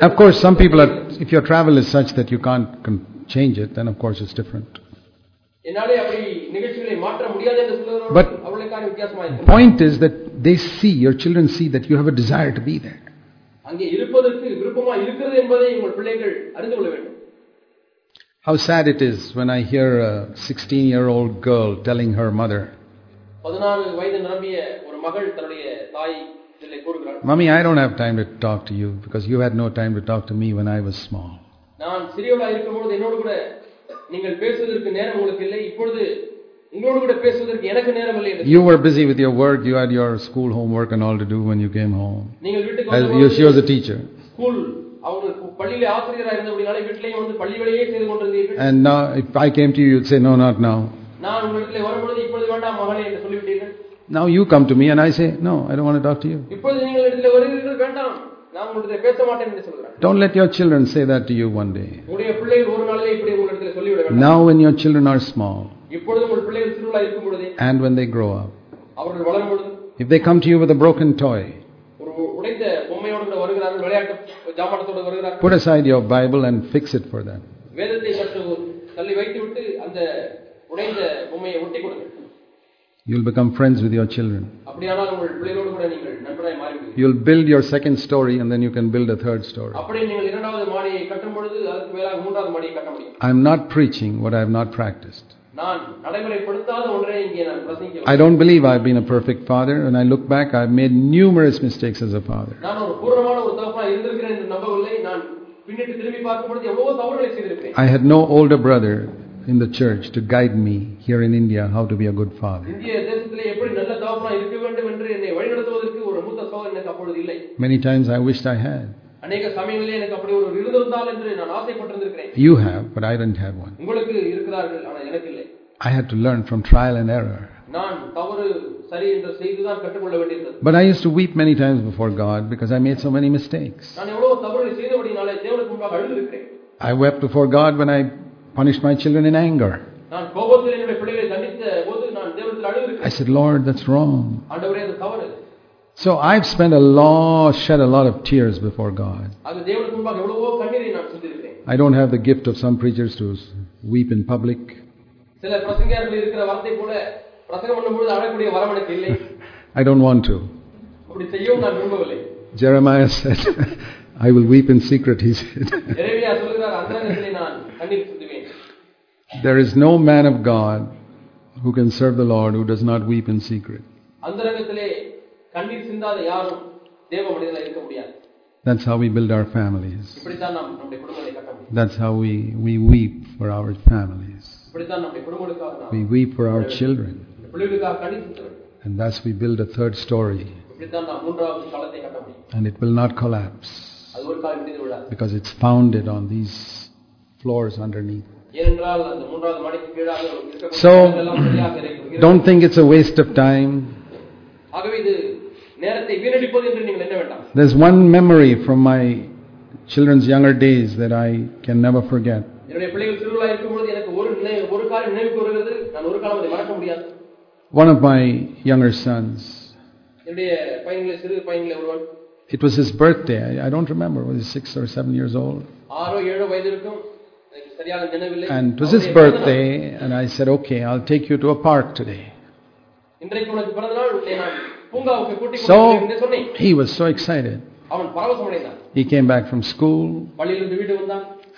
Of course, some people are, if your travel is such that you can't change it, then of course it's different. But point is that they see, your children see that you have a desire to be there. How sad it is when I hear a 16 year old girl telling her mother, Mummy, I don't have time to talk to you because you had no time to talk to me when I was small நான் சிறியவளாக இருக்கும்பொழுது என்னோடு கூட நீங்கள் பேசுவதற்கு நேரம் உங்களுக்கு இல்லை இப்பொழுது உங்களோடு கூட பேசுவதற்கு எனக்கு நேரம் இல்லை என்று You were busy with your work, you had your school homework and all to do when you came home. நீங்கள் வீட்டுக்கு As வந்தபொழுது you, she was a teacher. School அவங்க பள்ளியில ஆசிரியராக இருந்தபடினால வீட்டிலேயும் வந்து பள்ளி வேலையே செய்து கொண்டிருந்தீர்கள் And now, if I came to you, you'd say, No, not now. நான் உங்களிடத்தில் வரும்பொழுது இப்பொழுது வேண்டாம் மகளே என்று சொல்லிவிட்டீர்கள் Now you come to me and I say, No, I don't want to talk to you. இப்பொழுது நீங்கள் இடத்துல வருகிறீர்கள் வேண்டாம் Don't let your children say that to you one day. Now, when your children are small, and when they grow up, if they come to you with a broken toy, put aside your Bible and fix it for them. You will become friends with your children. You will build your second story and then you can build a third story. I am not preaching what I have not practiced. I don't believe I've been a perfect father. and I look back, I've made numerous mistakes as a father. I had no older brother in the church to guide me here in India how to be a good father. இந்திய தேசத்திலே எப்படி நல்ல தகப்பனா இருக்க வேண்டும் என்று என்னை வழிநடத்துவதற்கு ஒரு மூத்த சோதனை எனக்கு அப்பொழுது இல்லை Many times I wished I had. அநேக சமயங்களிலே எனக்கு அப்படி ஒரு இருந்திருந்தால் என்று நான் ஆசைப்பட்டிருந்திருக்கிறேன் You have, but I didn't have one. உங்களுக்கு இருக்கிறார்கள் ஆனால் எனக்கு இல்லை I had to learn from trial and error. நான் தவறு சரி என்று செய்துதான் கற்றுக்கொள்ள வேண்டியிருந்தது But I used to weep many times before God because I made so many mistakes. நான் எவ்வளவு தவறுகளை செய்தபடினாலே தேவனுக்கு முன்பாக அழுதிருக்கிறேன் I wept before God when I punished my children in anger. I said, Lord, that's wrong. So I've spent a lot, shed a lot of tears before God. I don't have the gift of some preachers to weep in public. I don't want to. Jeremiah said, I will weep in secret, he said. There is no man of God who can serve the Lord who does not weep in secret. That's how we build our families. That's how we, we weep for our families. We weep for our children. And thus we build a third story. And it will not collapse because it's founded on these floors underneath. So, *clears throat* don't think it's a waste of time. There's one memory from my children's younger days that I can never forget. One of my younger sons. It was his birthday. I, don't remember. Was he six or seven years old? And it was his birthday, and I said, Okay, I'll take you to a park today. So he was so excited. He came back from school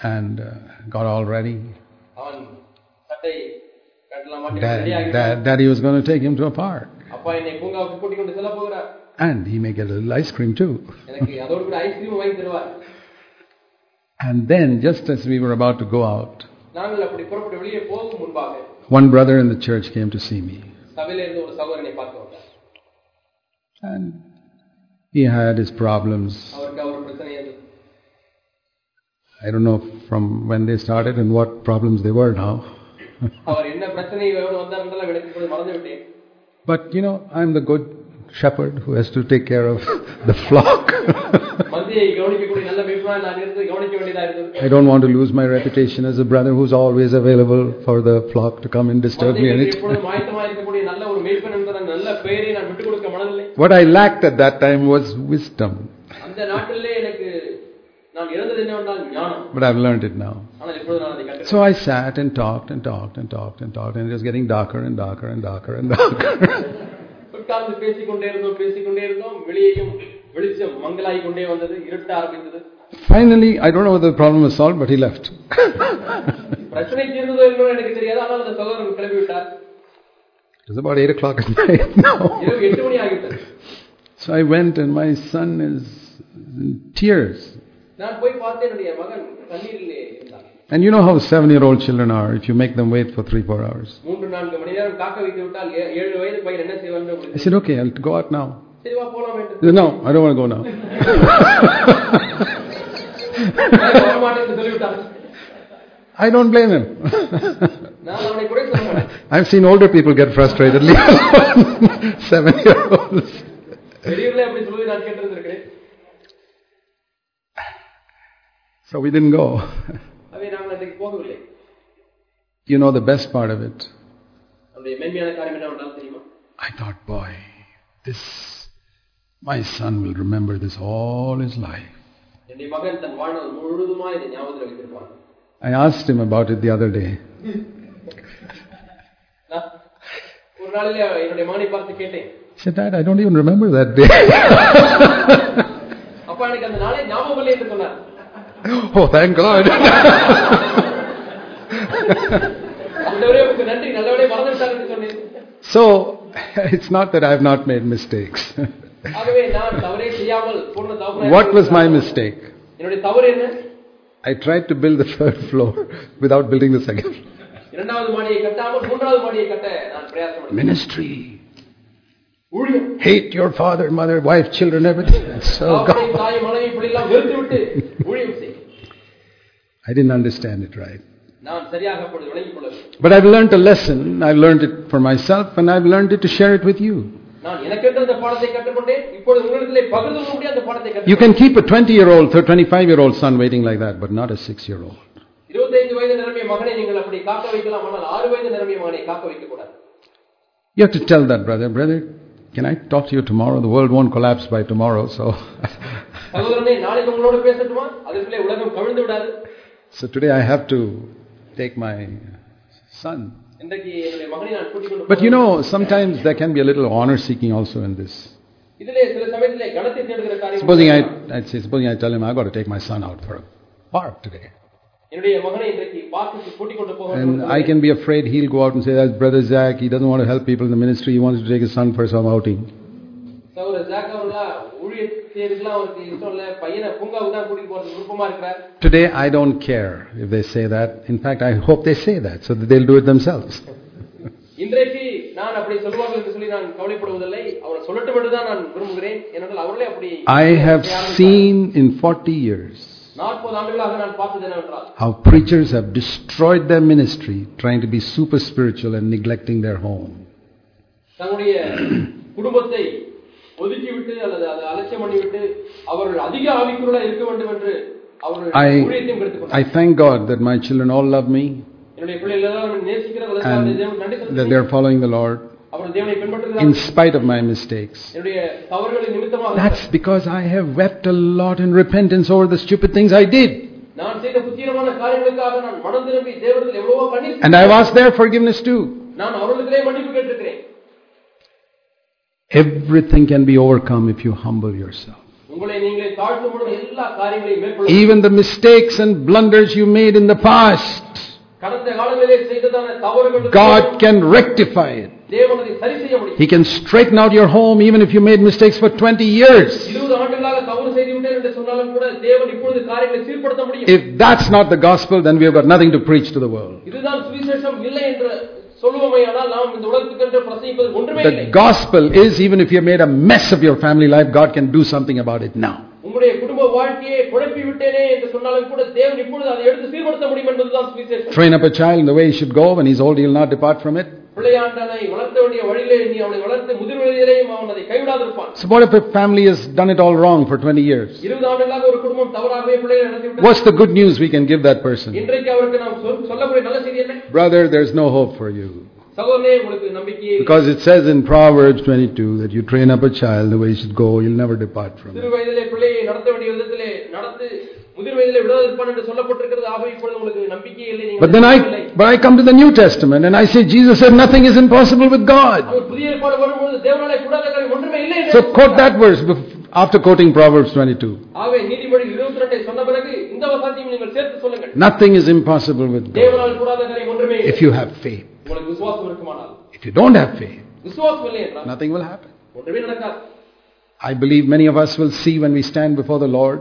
and uh, got all ready. Dad, dad, daddy was going to take him to a park. And he may get a little ice cream too. And then, just as we were about to go out, one brother in the church came to see me. And he had his problems. I don't know from when they started and what problems they were now. but you know, I'm the good shepherd who has to take care of the flock. I don't want to lose my reputation as a brother who's always available for the flock to come and disturb me. It. what I lacked at that time was wisdom. but I've learned it now. So I sat and talked and talked and talked and talked, and it was getting darker and darker and darker and darker. *laughs* உட்கார்ந்து பேசிக்கொண்டே இருந்தோம் பேசிக்கொண்டே இருந்தோம் வெளியேயும் வெளிச்சம் மங்கலாகி கொண்டே வந்தது இருட்ட ஆரம்பித்தது Finally, I don't know whether the problem was solved, but he left. *laughs* பிரச்சனை தீர்ந்ததோ என்னவோ எனக்கு தெரியாது ஆனால் அந்த சகோதரன் கிளம்பி விட்டார் It was about 8 o'clock at night now. இரவு எட்டு மணி ஆகிவிட்டது So I went, and my son is in tears. நான் போய் பார்த்தேன் என்னுடைய மகன் கண்ணீரிலே இருந்தான் And you know how seven year old children are if you make them wait for three, four hours. I said, okay, I'll go out now. No, I don't want to go now. I don't blame him. I've seen older people get frustrated, seven year olds. So we didn't go. You know the best part of it. I thought, boy, this, my son will remember this all his life. I asked him about it the other day. *laughs* He said, Dad, I don't even remember that day. அப்பா எனக்கு அந்த நாளே ஞாபகம் இல்லை என்று சொன்னார் oh, thank God. ஆண்டவரே உங்களுக்கு நன்றி நல்லவரே மறந்து விட்டார் என்று சொன்னேன் so, it's not that I have not made mistakes. ஆகவே நான் தவறே செய்யாமல் பூர்ண தவறு what was my mistake? என்னுடைய தவறு என்ன I tried to build the third floor without building the second. இரண்டாவது hate your father, mother, wife, children, everything. So I didn't understand it right. But I've learned a lesson. I've learned it for myself, and I've learned it to share it with you. You can keep a 20 year old, 25 year old son waiting like that, but not a 6 year old. You have to tell that brother, brother, can I talk to you tomorrow? The world won't collapse by tomorrow, so... *laughs* so today I have to take my son. But you know, sometimes there can be a little honor seeking also in this. Supposing I, I'd say, supposing I tell him, I've got to take my son out for a park today. And I can be afraid he'll go out and say, That's Brother Zac, he doesn't want to help people in the ministry, he wants to take his son for some outing. Today I don't care if they say that. In fact, I hope they say that so that they'll do it themselves. I have seen in 40 years நாற்பது ஆண்டுகளாக நான் பார்த்தது என்னவென்றால் how preachers have destroyed their ministry trying to be super spiritual and neglecting their home. தன்னுடைய *clears throat* குடும்பத்தை ஒதுக்கிவிட்டு அல்லது அதை அலட்சியம் பண்ணிவிட்டு அவர்கள் அதிக ஆவிக்குள்ளா இருக்க வேண்டும் என்று அவர்கள் I, ஊழியத்தையும் கெடுத்துக் I thank God that my children all love me என்னுடைய பிள்ளைகள் எல்லாரும் நேசிக்கிறார்கள் and அதற்காக தேவனுக்கு நன்றி that செலுத்துகிறேன். they're following the Lord அவர்கள் தேவனை in spite of my mistakes. That's because I have wept a lot in repentance over the stupid things I did. And I've asked their forgiveness too. Everything can be overcome if you humble yourself. Even the mistakes and blunders you made in the past, God can rectify it. He can straighten out your home even if you made mistakes for 20 years. If that's not the gospel, then we have got nothing to preach to the world. The gospel is even if you made a mess of your family life, God can do something about it now. Train up a child in the way he should go, when he's old, he'll not depart from it. பிள்ளையாண்டனை வளர்த்த வேண்டிய வழியிலே நீ அவனை வளர்த்து முதிர் வயதிலேயும் அவன் அதை கைவிடாதிருப்பான் So what if a family has done it all wrong for 20 years? இருபது ஆண்டுகளாக ஒரு குடும்பம் தவறாகவே பிள்ளைகளை நடத்தி விட்டது What's the good news we can give that person? இன்றைக்கு அவருக்கு நாம் சொல்- சொல்லக்கூடிய நல்ல செய்தி என்ன Brother, there's no hope for you. சகோதரனே உங்களுக்கு நம்பிக்கையே இல்லை. Because it says in Proverbs 22 that you train up a child the way he should go, he'll never depart from it. But then I, but I come to the New Testament and I say Jesus said nothing is impossible with God. So quote that verse after quoting Proverbs 22. Nothing is impossible with God if you have faith. If you don't have faith, nothing will happen. I believe many of us will see when we stand before the Lord.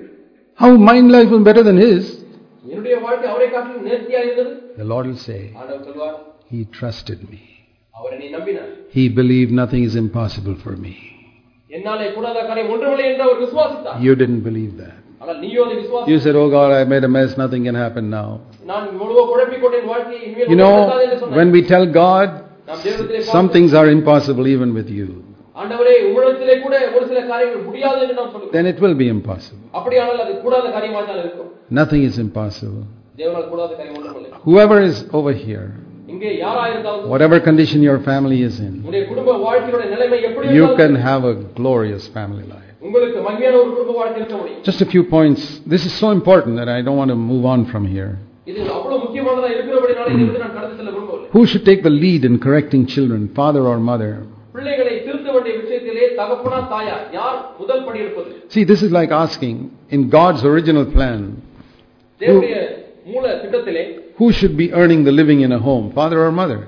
How my life was better than his? The Lord will say, He trusted me. He believed nothing is impossible for me. You didn't believe that. You said, Oh God, I made a mess, nothing can happen now. You know, when we tell God, some things are impossible even with you. ஆண்டவரே உம்மிடத்திலே கூட ஒரு சில காரியங்கள் முடியாது என்று நாம் சொல்லுவோம் then it will be impossible. அப்படியானால் அது கூடாத காரியமாக தான் இருக்கும் Nothing is impossible. தேவனால் கூடாத காரியம் ஒன்றுமில்லை Whoever is over here, இங்கே யாரா இருந்தாலும் whatever condition your family is in, உங்களுடைய குடும்ப வாழ்க்கையோட நிலைமை எப்படி you இருந்தாலும் can have a glorious family life. உங்களுக்கு மகிமையான ஒரு குடும்ப வாழ்க்கை இருக்க முடியும் Just a few points. This is so important that I don't want to move on from here. இது அவ்வளவு முக்கியமானதா இருக்கிறபடினால இதை வந்து நான் கடந்து செல்ல விரும்பவில்லை Who should take the lead in correcting children, father or mother? பிள்ளைகளை See, this is like asking in God's original plan who, who should be earning the living in a home, father or mother?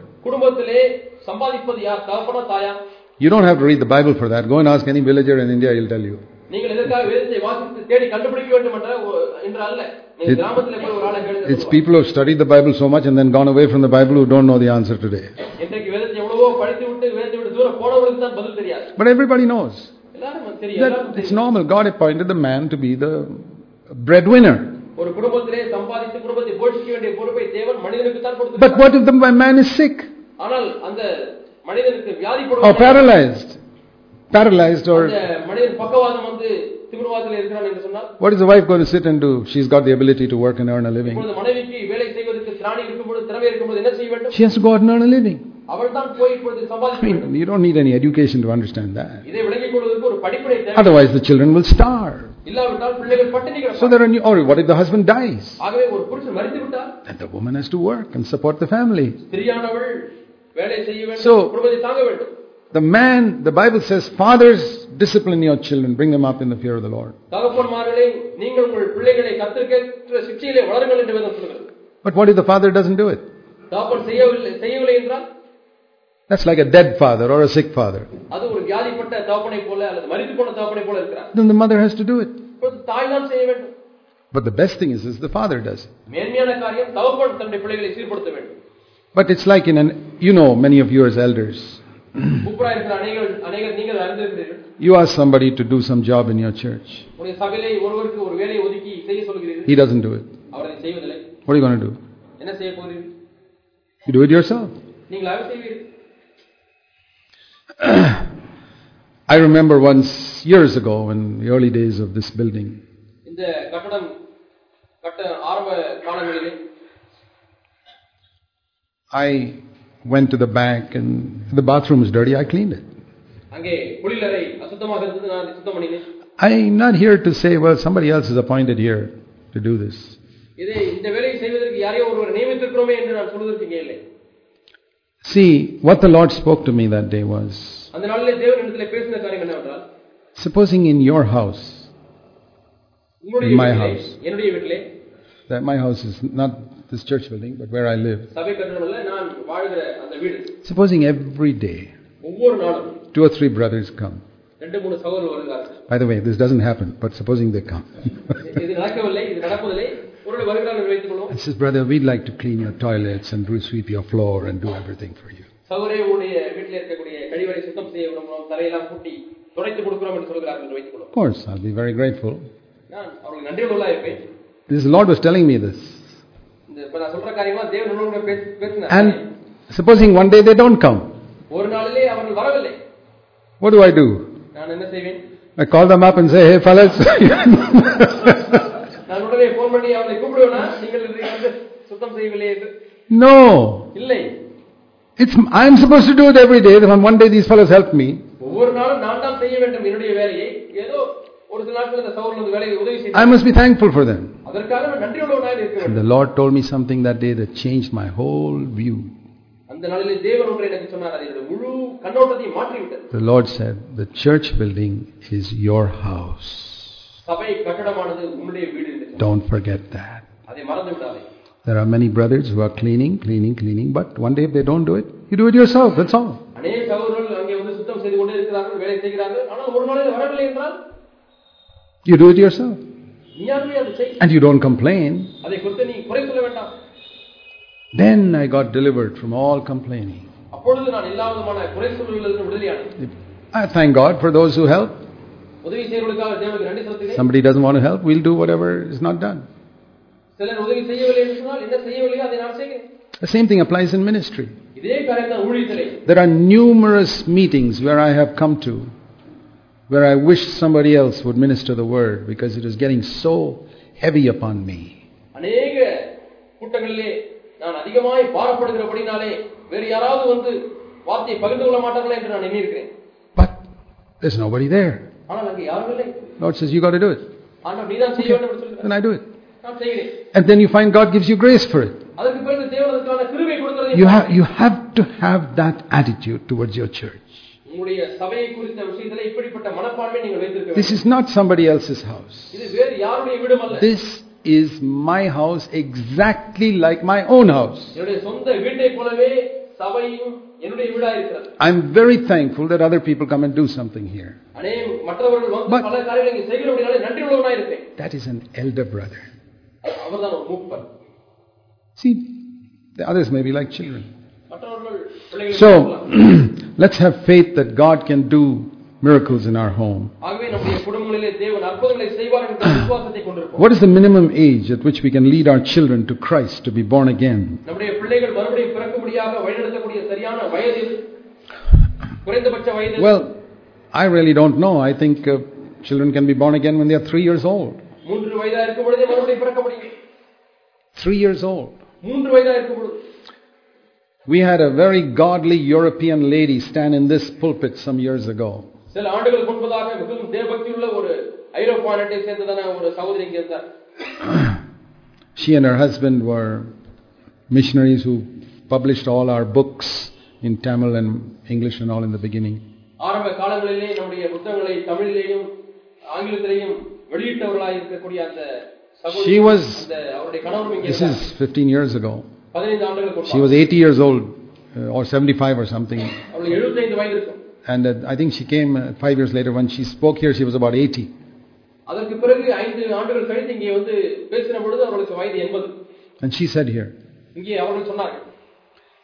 You don't have to read the Bible for that. Go and ask any villager in India, he'll tell you. It's people who studied the Bible so much and then gone away from the Bible who don't know the answer today. But everybody knows that it's normal. God appointed the man to be the breadwinner. But what if the man is sick? Or paralyzed? paralyzed or what is the wife going to sit and do? She's got the ability to work and earn a living. she has to go out and earn a living. I mean, you don't need any education to understand that. Otherwise, the children will starve. So there are new, or what if the husband dies? Then the woman has to work and support the family. So the man, the Bible says, fathers, discipline your children, bring them up in the fear of the Lord. But what if the father doesn't do it? That's like a dead father or a sick father. Then the mother has to do it. But the best thing is, is the father does. But it's like in an, you know, many of you as elders. You ask somebody to do some job in your church. He doesn't do it. What are you going to do? You do it yourself. *clears throat* I remember once years ago in the early days of this building. I went to the bank and the bathroom is dirty, I cleaned it. I'm not here to say, well, somebody else is appointed here to do this. See, what the Lord spoke to me that day was supposing in your house, in my house, that my house is not this church building, but where I live. Supposing every day two or three brothers come. By the way, this doesn't happen, but supposing they come. This is brother, we'd like to clean your toilets and sweep your floor and do everything for you. Of course, I'll be very grateful. This Lord was telling me this. And supposing one day they don't come, what do I do? I call them up and say, hey fellas. *laughs* no. It's, I'm supposed to do it every day. One day these fellows help me. I must be thankful for them. And the Lord told me something that day that changed my whole view. The Lord said, The church building is your house. Don't forget that. There are many brothers who are cleaning, cleaning, cleaning, but one day if they don't do it, you do it yourself, that's all. You do it yourself and you don't complain, then I got delivered from all complaining. I thank God for those who help. Somebody doesn't want to help, we'll do whatever is not done. The same thing applies in ministry. There are numerous meetings where I have come to where I wish somebody else would minister the word because it is getting so heavy upon me. அநேக கூட்டங்களிலே நான் அதிகமாய் பாரப்படுகிறபடினாலே வேறு யாராவது வந்து வார்த்தையை பகிர்ந்து கொள்ள மாட்டார்களா என்று நான் எண்ணியிருக்கிறேன் But there's nobody there. ஆனால் அங்கே யாரும் இல்லை Lord says, You got to do it. ஆனால் நீதான் செய்ய வேண்டும் என்று சொல்கிறேன் Then I do it. நான் செய்கிறேன் And then you find God gives you grace for it. அதற்கு பிறகு தேவன் அதற்கான கிருபை கொடுக்கிறது You have, you have to have that attitude towards your church. உங்களுடைய சபையை குறித்த விஷயத்திலே இப்படிப்பட்ட மனப்பான்மை நீங்கள் வைத்திருக்க This வேண்டும் is not somebody else's house. இது வேறு யாருடைய வீடும் அல்ல This is my house exactly like my own house. என்னுடைய சொந்த வீட்டை போலவே சபையும் என்னுடைய வீடா இருக்கிறது I'm very thankful that other people come and do something here. அநேக மற்றவர்கள் வந்து But- பல காரியங்களை இங்கே செய்கிறபடினாலே நன்றி உள்ளவனாக இருப்பேன் That is an elder brother. அவர்தான் ஒரு மூப்பர் See, the others may be like children. மற்றவர்கள் பிள்ளைகளை So, பார்க்கலாம். *clears throat* Let's have faith that God can do miracles in our home. *clears throat* what is the minimum age at which we can lead our children to Christ to be born again? Well, I really don't know. I think uh, children can be born again when they are three years old. Three years old. We had a very godly European lady stand in this pulpit some years ago. சில ஆண்டுகளுக்கு முன்பதாக மிகவும் தேவபக்தி உள்ள ஒரு ஐரோப்பா நாட்டை சேர்ந்ததான ஒரு சகோதரி இங்கே இருந்தார் *clears throat* She and her husband were missionaries who published all our books in Tamil and English and all in the beginning. ஆரம்ப காலங்களிலே நம்முடைய புத்தகங்களை தமிழிலேயும் ஆங்கிலத்திலேயும் வெளியிட்டவர்களாக இருக்கக்கூடிய அந்த சகோதரி She was- அந்த அவருடைய கணவரும் இங்கே This இருந்தார். is 15 years ago. பதினைந்து ஆண்டுகளுக்கு She was 80 years old uh, or 75 or something. அவளுக்கு எழுபத்தைந்து வயது இருக்கும் And uh, I think she came uh, five years later. When she spoke here, she was about 80. அதற்கு பிறகு ஐந்து ஆண்டுகள் கழித்து இங்கே வந்து பேசின பொழுது அவர்களுக்கு வயது எண்பது And she said here, இங்கே அவர்கள் சொன்னார்கள்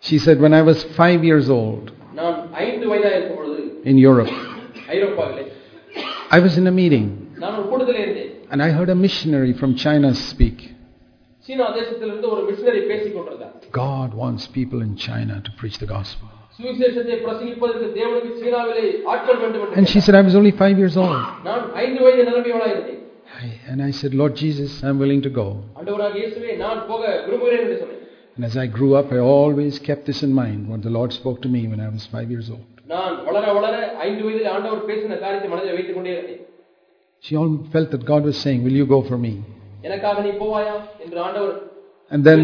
she said, when I was five years old நான் ஐந்து வயதாக இருக்கும் பொழுது in Europe, ஐரோப்பாவிலே I was in a meeting நான் ஒரு கூட்டத்தில் இருந்தேன் and I heard a missionary from China speak. சீனா தேசத்திலிருந்து ஒரு மிஷினரி பேசிக் கொண்டிருந்தார் God wants people in China to preach the gospel. சுவிசேஷத்தை பிரசங்கிப்பதற்கு தேவனுக்கு சீனாவிலே ஆட்கள் வேண்டும் என்று And she said, I was only five years old. நான் ஐந்து வயது நிரம்பியவளாக இருந்தேன் I- And I said, Lord Jesus, I'm willing to go. ஆண்டவராக இயேசுவே நான் போக விரும்புகிறேன் என்று சொன்னேன் And as I grew up, I always kept this in mind what the Lord spoke to me when I was five years old. நான் வளர வளர ஐந்து வயதில் ஆண்டவர் பேசின காரியத்தை மனதில் வைத்துக் கொண்டே இருந்தேன் She all felt that God was saying, Will you go for me? And then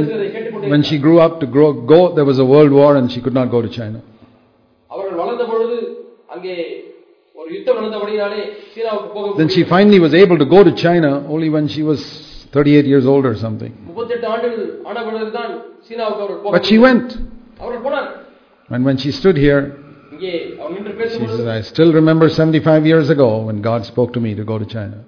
when she grew up to grow, go, there was a world war and she could not go to China. Then she finally was able to go to China only when she was 38 years old or something. But she went. And when she stood here, she said, I still remember 75 years ago when God spoke to me to go to China.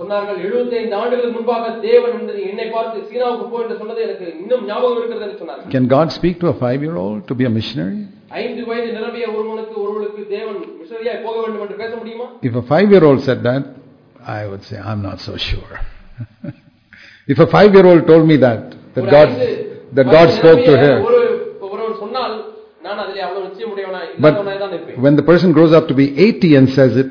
அவர்கள் சொன்னார்கள் 75 ஆண்டுகளுக்கு முன்பாக தேவன் என்று என்னை பார்த்து சீனாவுக்கு போ என்று சொன்னது எனக்கு இன்னும் ஞாபகம் இருக்கிறது என்று சொன்னார்கள் Can God speak to a five year old to be a missionary? ஐந்து வயது நிரம்பிய ஒருவனுக்கு ஒருவனுக்கு தேவன் மிஷனரியாய் போக வேண்டும் என்று பேச முடியுமா If a five year old said that, I would say, I'm not so sure. if a five year old told me that, that ஒரு God, ஐந்து that வயது God spoke to நிரம்பிய her, ஒரு ஒருவன் சொன்னால் நான் அதிலே அவ்வளவு நிச்சயமுடையவனா But இல்லாதவனாய் தான் இருப்பேன் when the person grows up to be 80 and says it,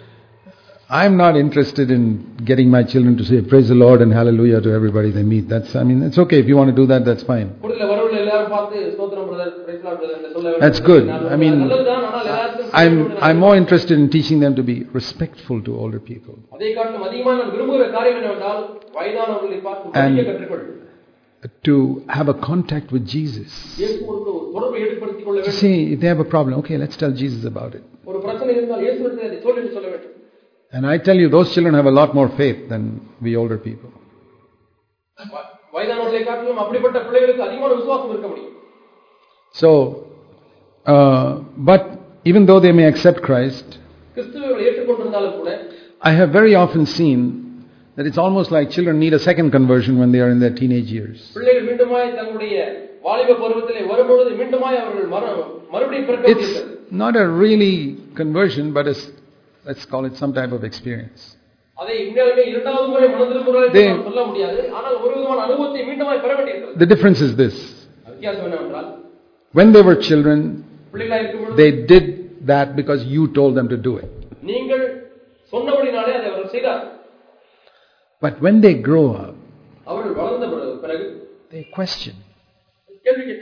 I'm not interested in getting my children to say praise the Lord and hallelujah to everybody they meet. That's, I mean, it's okay if you want to do that, that's fine. That's good. I mean, I'm, I'm more interested in teaching them to be respectful to older people. And to have a contact with Jesus. See, if they have a problem, okay, let's tell Jesus about it. And I tell you, those children have a lot more faith than we older people. So, uh, but even though they may accept Christ, I have very often seen that it's almost like children need a second conversion when they are in their teenage years. It's not a really conversion, but a let's call it some type of experience. They, the difference is this. When they were children, they did that because you told them to do it. But when they grow up, they question.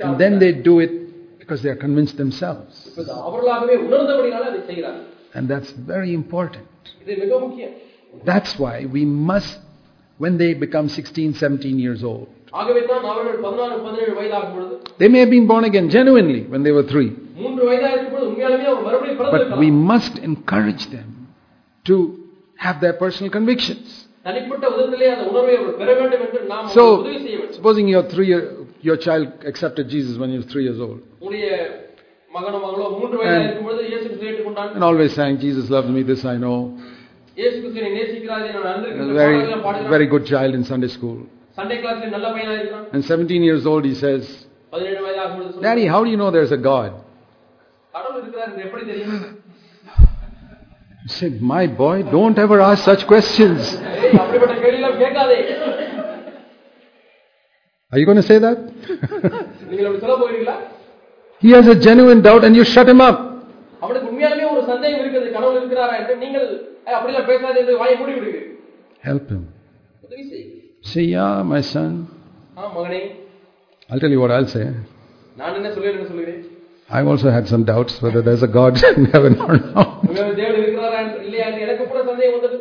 And then they do it because they are convinced themselves. And that's very important. That's why we must, when they become 16, 17 years old, they may have been born again genuinely when they were three. But we must encourage them to have their personal convictions. So, supposing your, three, your child accepted Jesus when he was three years old. And always saying Jesus loves me, this I know. Very, very good child in Sunday school. And 17 years old, he says, Daddy, how do you know there's a God? I said, My boy, don't ever ask such questions. Are you going to say that? he has a genuine doubt and you shut him up. அவனுக்கு உண்மையாலுமே ஒரு சந்தேகம் இருக்குது கடவுள் இருக்கிறாரா என்று நீங்கள் "ஏய், அப்படிலாம் பேசாதே என்று வாயை மூடி விடுங்க Help him. உதவி செய் Say, Yeah, my son. ஆ மகனே I'll tell you what I'll say. நான் என்ன சொல்லுகிறேன் சொல்லுகிறேன் I've also had some doubts whether there's a God in heaven or not. *laughs* உண்மையாவே தேவன் இருக்கிறாரா என்று இல்லையா என்று எனக்கு கூட சந்தேகம் வந்தது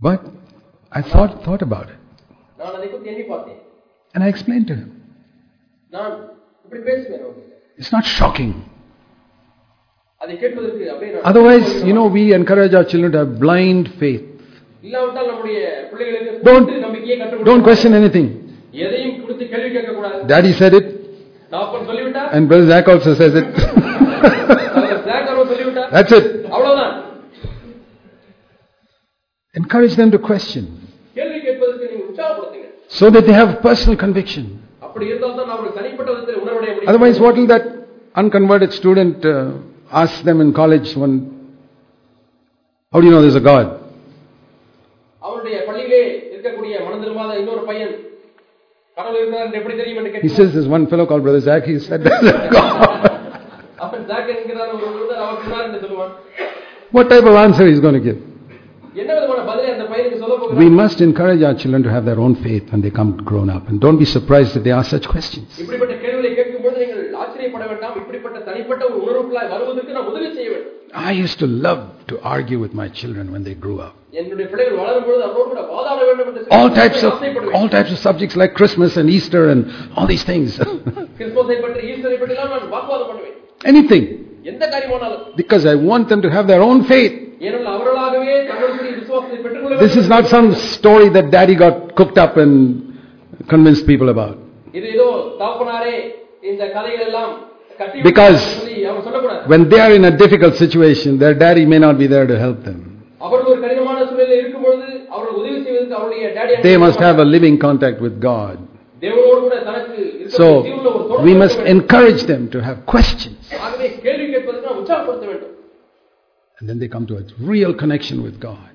But I thought, thought about it. நான் அதை குறித்து எண்ணி பார்த்தேன் And I explained to him. நான் It's not shocking. Otherwise, you know, we encourage our children to have blind faith. Don't, question anything. Daddy said it. And Brother Zac also says it. That's it. Encourage them to question. So that they have personal conviction. Otherwise, what will that unconverted student uh, ask them in college when? How do you know there's a God? He says there's one fellow called Brother Zac, he said there's a God. what type of answer he's going to give? We must encourage our children to have their own faith when they come grown up and don't be surprised if they ask such questions. I used to love to argue with my children when they grew up. All types of all types of subjects like Christmas and Easter and all these things. *laughs* Anything. Because I want them to have their own faith. This is not some story that daddy got cooked up and convinced people about. Because when they are in a difficult situation, their daddy may not be there to help them. They must have a living contact with God. So we must encourage them to have questions. And then they come to a real connection with God.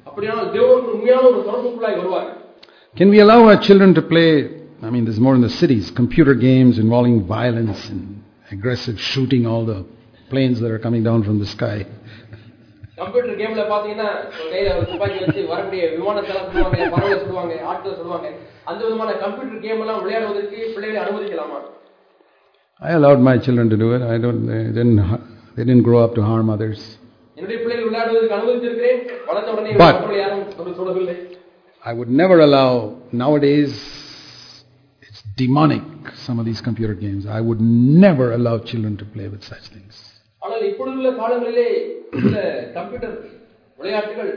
Can we allow our children to play I mean, there's more in the cities, computer games involving violence and aggressive shooting all the planes that are coming down from the sky. Computer கேம்ல பாத்தீங்கன்னா ஒரு கையில ஒரு துப்பாக்கி வச்சு வரக்கூடிய விமானத்தெல்லாம் சொல்லுவாங்க பறவை சொல்லுவாங்க ஆட்களை சொல்லுவாங்க அந்த விதமான கம்ப்யூட்டர் கேம் எல்லாம் விளையாடுவதற்கு பிள்ளைகளை அனுமதிக்கலாமா I allowed my children to do it. I don't. They didn't. They didn't grow up to harm others. என்னுடைய பிள்ளைகள் விளையாடுவதற்கு அனுமதித்திருக்கிறேன் வளர்ந்த உடனே But- மற்றவர்களை யாரும் சொல்ல- சொல்லவில்லை I would never allow. Nowadays, it's demonic. Some of these computer games. I would never allow children to play with such things. ஆனால் இப்பொழுதுள்ள காலங்களிலே சில கம்ப்யூட்டர் விளையாட்டுகள்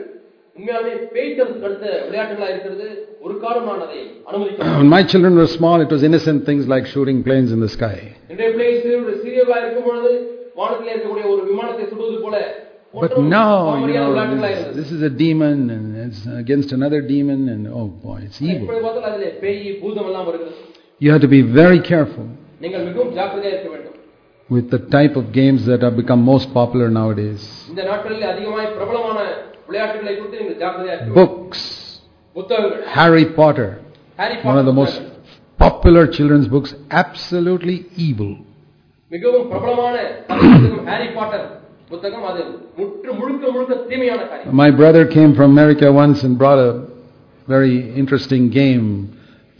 உண்மையாலுமே பேய்த்தல் அடுத்த விளையாட்டுகளா இருக்கிறது ஒரு காலம் நான் அதை அனுமதிக்கிறேன் When my children were small, it was innocent things like shooting planes in the sky. இன்றைய பிள்ளைகள் சிறு சிறியவர்களா இருக்கும் பொழுது வானத்திலே இருக்கக்கூடிய ஒரு விமானத்தை சுடுவது போல But ஒன்றும் now, you பாரம்பரியான விளையாட்டுகளா know, இருந்தது this, this is a demon and it's against another demon, and oh boy, it's evil. இப்பொழுது பார்த்தால் அதிலே பேய் பூதம் எல்லாம் வருகிறது You have to be very careful நீங்கள் மிகவும் ஜாக்கிரதையா இருக்க வேண்டும் with the type of games that have become most popular nowadays. இந்த நாட்களில் அதிகமாய் பிரபலமான விளையாட்டுகளை குறித்து நீங்கள் ஜாக்கிரதையா இருக்க வேண்டும் Books, புத்தகங்கள் Harry Potter, Harry one of the Potter most புத்தகங்கள். popular children's books, absolutely evil. மிகவும் பிரபலமான கதை புத்தகம் ஹாரி பாட்டர் புத்தகம் அது முற்று முழுக்க முழுக்க தீமையான காரியம் My brother came from America once and brought a very interesting game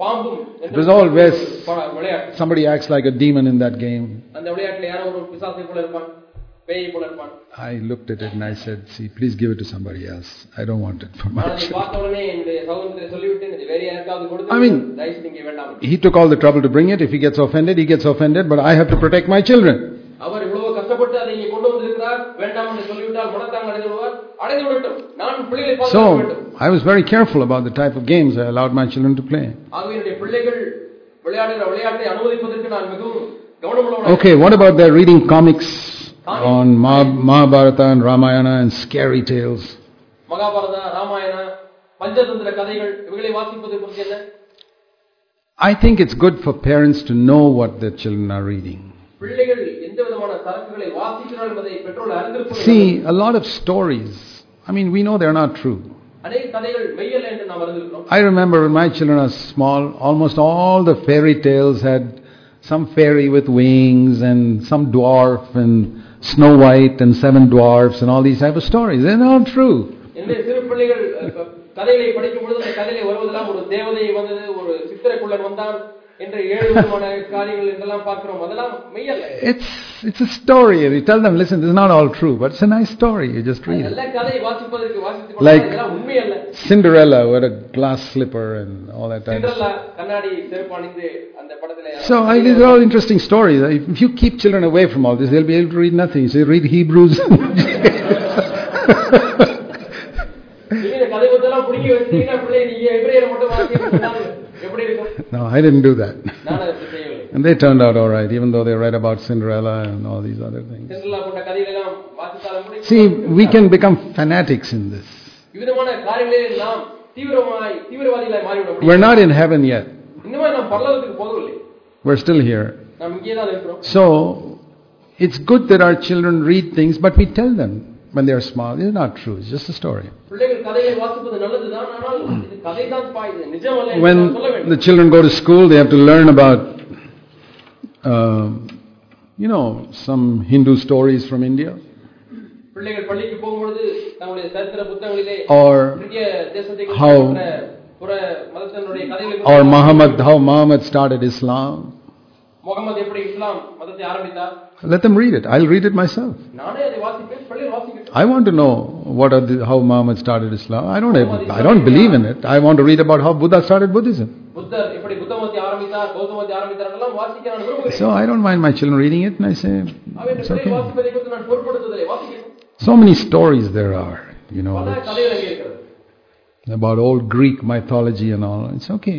அது அஹ், புகையும் பாம்பும் It was always- ப- விளையாட்டு Somebody acts like a demon in that game. அந்த விளையாட்டுல யாரோ ஒரு பிசாசை போல இருப்பான் பேயை போல இருப்பான் I looked at it and I said, See, please give it to somebody else. I don't want it for my நான் அதை children. பார்த்த உடனே என்னுடைய சகோதரத்தை சொல்லிவிட்டு இது வேற யாருக்காவது I கொடுத்து mean- தயவுசெய்து நீங்க வேண்டாம் He took all the trouble to bring it. If he gets offended, he gets offended, but I have to protect my children. அவர் இவ்வளவு கஷ்டப்பட்டு அதை இங்கே கொண்டு வந்திருக்கிறார் வேண்டாம் என்று சொல்லிவிட்டால் மனத்தாங்க அடைந்து விடுவார் அடைந்து விடட்டும் நான் பிள்ளைகளை பாதுகாக்க வேண்டும் So, I was very careful about the type of games I allowed my children to play. Okay, what about their reading comics on Mahabharata and Ramayana and scary tales? I think it's good for parents to know what their children are reading. See, a lot of stories. I mean, we know they're not true. I remember when my children were small, almost all the fairy tales had some fairy with wings and some dwarf and Snow White and seven dwarfs and all these type of stories. They're not true it's it's a story. You tell them, listen, this is not all true, but it's a nice story. You just read it. Like Cinderella with a glass slipper and all that. Type. So I, these are all interesting stories. If you keep children away from all this, they'll be able to read nothing. So read Hebrews. *laughs* no, I didn't do that. and they turned out all right, even though they read about Cinderella and all these other things. See, we can become fanatics in this. We're not in heaven yet. We're still here. So, it's good that our children read things, but we tell them when they are small. It's not true. It's just a story. when the children go to school, they have to learn about, uh, you know, some Hindu stories from India. Or how, or Muhammad, how Muhammad started Islam. Mohammed எப்படி இஸ்லாம் மதத்தை ஆரம்பித்தார் Let them read it. I'll read it myself. நானே அதை வாசிப்பேன் பிள்ளைகள் வாசிக்கட்டும் I want to know what are the, how Muhammad started Islam. I don't, I don't believe in it. I want to read about how Buddha started Buddhism. புத்தர் எப்படி புத்த மதத்தை ஆரம்பித்தார் பௌத்த மதத்தை ஆரம்பித்தார் எல்லாம் வாசிக்க நான் விரும்புகிறேன் So I don't mind my children reading it, and I say, அவன் it's பிள்ளைகள் okay. வாசிப்பதை குறித்து நான் பொருட்படுத்துவதில்லை வாசிக்கட்டும் So many stories there are, you know, பல which- கதைகள் அங்கே இருக்கிறது about old Greek mythology and all. It's okay.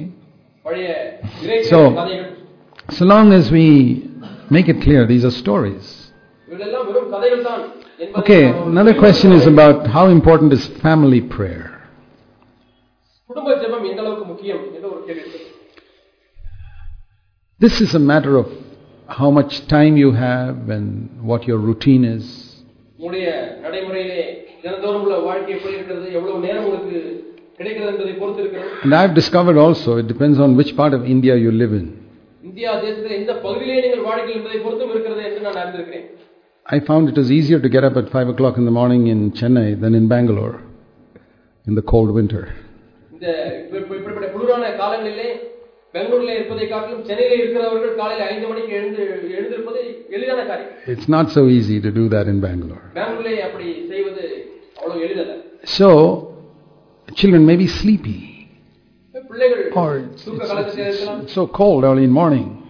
*laughs* பழைய கிரேக்க So- கதைகள் so long as we make it clear these are stories. Okay, another question is about how important is family prayer? This is a matter of how much time you have and what your routine is. And I've discovered also, it depends on which part of India you live in. India தேசத்தில் எந்த பகுதியிலே நீங்கள் வாழ்க்கை என்பதை பொறுத்தும் இருக்கிறது என்று நான் அறிந்திருக்கிறேன் I found it was easier to get up at 5 o'clock in the morning in Chennai than in Bangalore in the cold winter. இந்த இப்ப- இப்ப- இப்படிப்பட்ட குளிரான காலங்களிலே பெங்களூரில் இருப்பதை காட்டிலும் சென்னையிலே இருக்கிறவர்கள் காலையில் ஐந்து மணிக்கு எழுந்து எழுந்திருப்பது எளிதான காரியம் It's not so easy to do that in Bangalore. பெங்களூரிலே அப்படி செய்வது அவ்வளவு எளிதல்ல So, children may be sleepy பிள்ளைகள் or it's, it's so cold early in morning.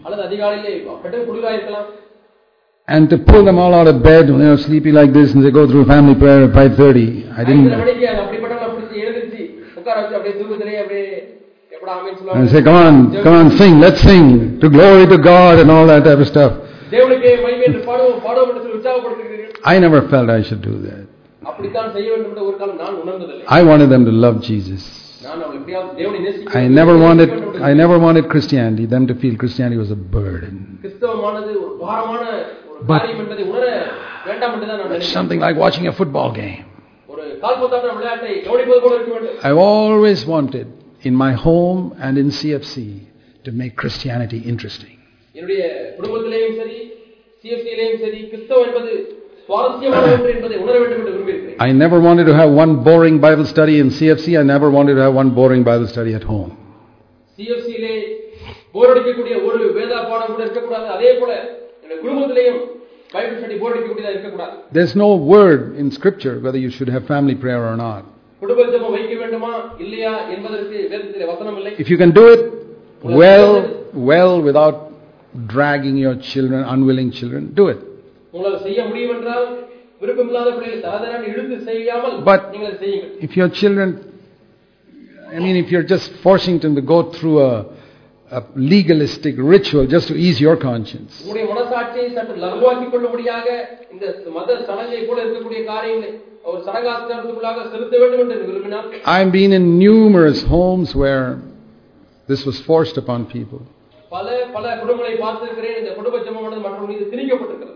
And to pull them all out of bed when they are sleepy like this and they go through family prayer at 5.30. I didn't... And say, come on, come on, sing, let's sing. To glory to God and all that type of stuff. I never felt I should do that. I wanted them to love Jesus. I never wanted I never wanted Christianity them to feel Christianity was a burden. But it's something like watching a football game. I've always wanted in my home and in CFC to make Christianity interesting. என்னுடைய குடும்பத்திலேயும் சரி சிஎஃப்சியிலேயும் சரி கிறிஸ்தவம் என்பது சுவாரஸ்யமான ஒன்று என்பதை உணர வேண்டும் என்று விரும்பியிருக்கிறேன் I never wanted to have one boring Bible study in CFC. I never wanted to have one boring Bible study at home. சிஎஃப்சியிலே போர் அடிக்கக்கூடிய ஒரு வேதா பாடம் கூட இருக்கக்கூடாது அதே போல என்னுடைய குடும்பத்திலேயும் பைபிள் ஸ்டடி போர் அடிக்கக்கூடியதா இருக்கக்கூடாது There's no word in Scripture whether you should have family prayer or not. குடும்ப ஜெபம் வைக்க வேண்டுமா இல்லையா என்பதற்கு வேதத்திலே வசனம் இல்லை If you can do it well, well without dragging your children, unwilling children, do it. உங்களால் செய்ய முடியும் என்றால் விருப்பமில்லாத பிள்ளைகள் சாதாரண இழுத்து செய்யாமல் But- நீங்கள் அதை செய்யுங்கள் If your children, I mean, if you're just forcing them to go through a, a legalistic ritual just to ease your conscience, உங்களுடைய மனசாட்சியை சற்று லகுவாக்கிக் கொள்ளும்படியாக இந்த மத சடங்கை போல இருக்கக்கூடிய காரியங்களை ஒரு சடங்காச்சாரத்துக்குள்ளாக செலுத்த வேண்டும் என்று விரும்பினால் I've been in numerous homes where this was forced upon people. பல பல குடும்பங்களை பார்த்திருக்கிறேன் இந்த குடும்ப ஜெபமானது மற்றவர்கள் மீது திணிக்கப்பட்டிருக்கிறது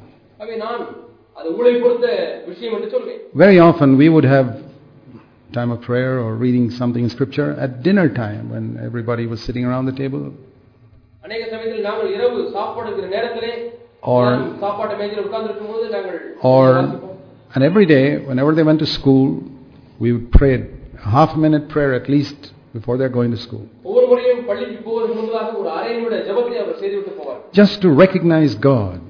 Very often we would have time of prayer or reading something in scripture at dinner time when everybody was sitting around the table. Or, or and every day, whenever they went to school, we would pray a half minute prayer at least before they're going to school. Just to recognize God.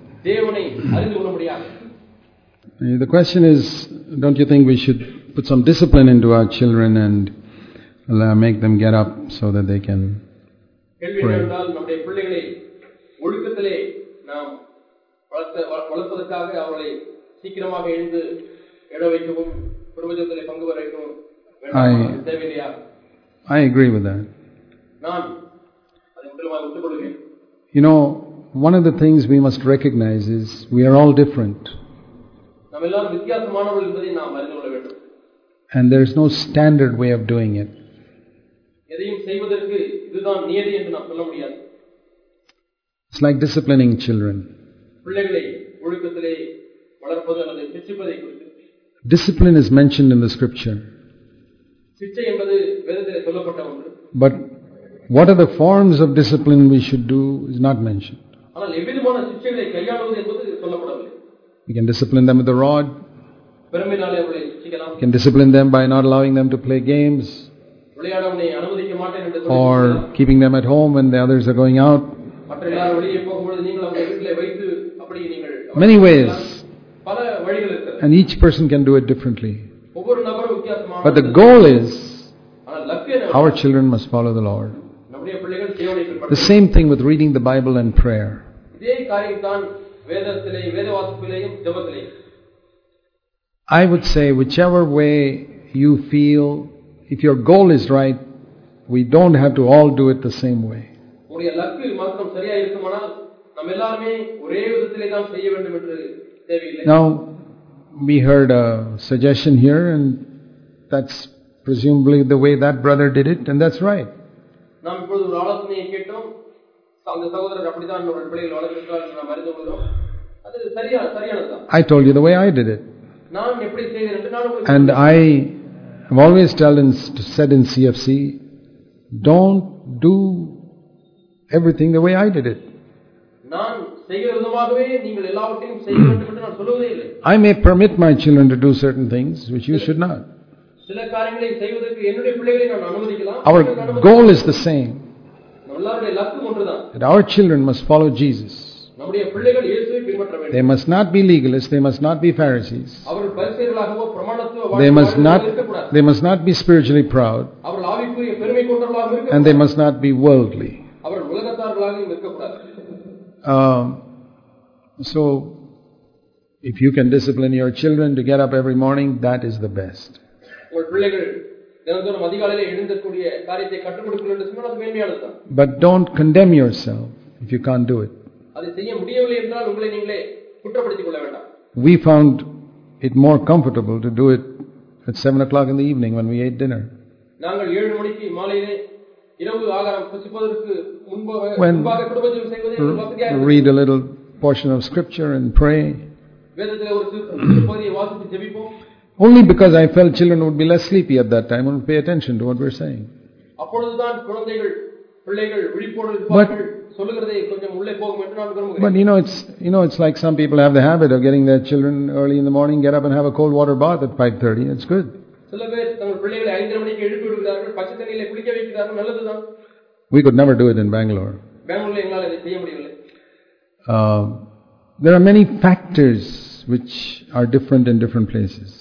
The question is, don't you think we should put some discipline into our children and allow, make them get up so that they can pray? I, I agree with that. You know, one of the things we must recognize is we are all different. And there is no standard way of doing it. It's like disciplining children. Discipline is mentioned in the scripture. But what are the forms of discipline we should do is not mentioned. We can discipline them with the rod. We can discipline them by not allowing them to play games or keeping them at home when the others are going out. Many ways. And each person can do it differently. But the goal is our children must follow the Lord. The same thing with reading the Bible and prayer. I would say, whichever way you feel, if your goal is right, we don't have to all do it the same way. Now, we heard a suggestion here, and that's presumably the way that brother did it, and that's right. நாம் இப்பொழுது ஒரு ஆலோசனையை கேட்டோம் அந்த சகோதரர் அப்படித்தான் ஒரு பிள்ளைகள் வளர்ந்திருக்கிறார் என்று நாம் அறிந்து கொள்கிறோம் அது சரியா சரியானதுதான் I told you the way I did it. நான் எப்படி செய்தேன் என்று நான் உங்களுக்கு And I have always told in, said in CFC, don't do everything the way I did it. நான் செய்கிற விதமாகவே நீங்கள் எல்லாவற்றையும் செய்ய வேண்டும் என்று நான் சொல்லுவதே இல்லை I may permit my children to do certain things which you should not. Our goal is the same. That our children must follow Jesus. They must not be legalists, they must not be Pharisees. They must not, they must not be spiritually proud, and they must not be worldly. Um, so, if you can discipline your children to get up every morning, that is the best. உங்கள் பிள்ளைகள் தினந்தோறும் அதிகாலையிலே எழுந்தக்கூடிய காரியத்தை கற்றுக் கொடுக்கணும் என்று சொன்னால் அது மேன்மையானதுதான் But don't condemn yourself if you can't do it. அதை செய்ய முடியவில்லை என்றால் உங்களை நீங்களே குற்றப்படுத்திக் கொள்ள வேண்டாம் We found it more comfortable to do it at 7 o'clock in the evening when we ate dinner. நாங்கள் ஏழு மணிக்கு மாலையிலே இரவு ஆகாரம் புசிப்பதற்கு முன்பாக When- முன்பாக குடும்பத்தில் செய்வது எங்களுக்கு வசதியாக இருக்கிறது. Read a little portion of scripture and pray. வேதத்திலே ஒரு சிறு சிறு பகுதியை வாசித்து ஜெபிப்போம் only because I felt children would be less sleepy at that time and would pay attention to what we're saying. But, but you know, it's you know, it's like some people have the habit of getting their children early in the morning, get up and have a cold water bath at 5:30. It's good. We could never do it in Bangalore. Uh, there are many factors which are different in different places.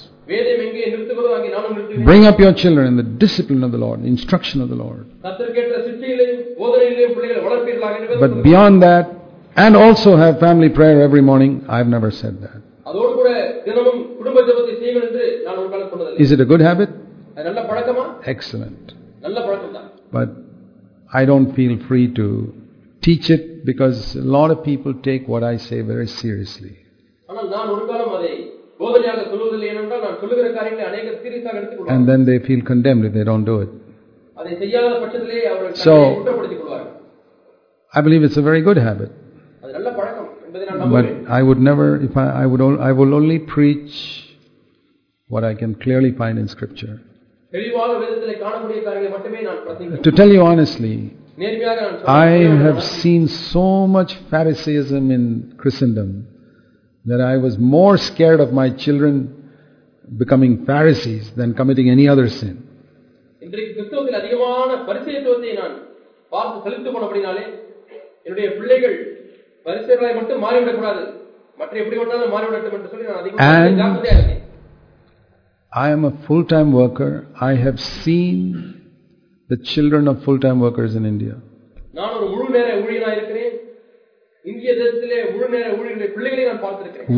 வேதம் எங்கே நிறுத்துகிறதோ அங்கே நானும் நிறுத்துகிறேன் Bring up your children in the discipline of the Lord, the instruction of the Lord. கத்திற்கேற்ற சிற்றையிலையும் போதனையிலையும் பிள்ளைகளை வளர்ப்பீர்களாக என்று வேதம் But சொல்கிறது. beyond that, and also have family prayer every morning, I've never said that. அதோடு கூட தினமும் குடும்ப ஜெபத்தை செய்வேன் என்று நான் ஒரு காலம் சொன்னதில்லை Is it a good habit? அது நல்ல பழக்கமா Excellent. நல்ல பழக்கம் தான் But I don't feel free to teach it because a lot of people take what I say very seriously. ஆனால் நான் ஒரு காலம் அதை and then they feel condemned if they don't do it. So, I believe it's a very good habit. But I would never, if I, I would, only, I will only preach what I can clearly find in Scripture. To tell you honestly, I have seen so much Phariseeism in Christendom that I was more scared of my children becoming Pharisees than committing any other sin. இன்றைக்கு கிறிஸ்தவத்தில் அதிகமான பரிசயத்துவத்தை நான் பார்த்து செலுத்து போனபடினாலே என்னுடைய பிள்ளைகள் பரிசெயர்களாய் மட்டும் மாறிவிடக்கூடாது மற்ற எப்படி வேணாலும் மாறிவிடட்டும் என்று சொல்லி நான் அதிகமாக And- ஜாக்கிரதையா இருக்கேன் I am a full time worker. I have seen the children of full time workers in India. நான் ஒரு முழு நேர ஊழியனாக இருக்கிறேன்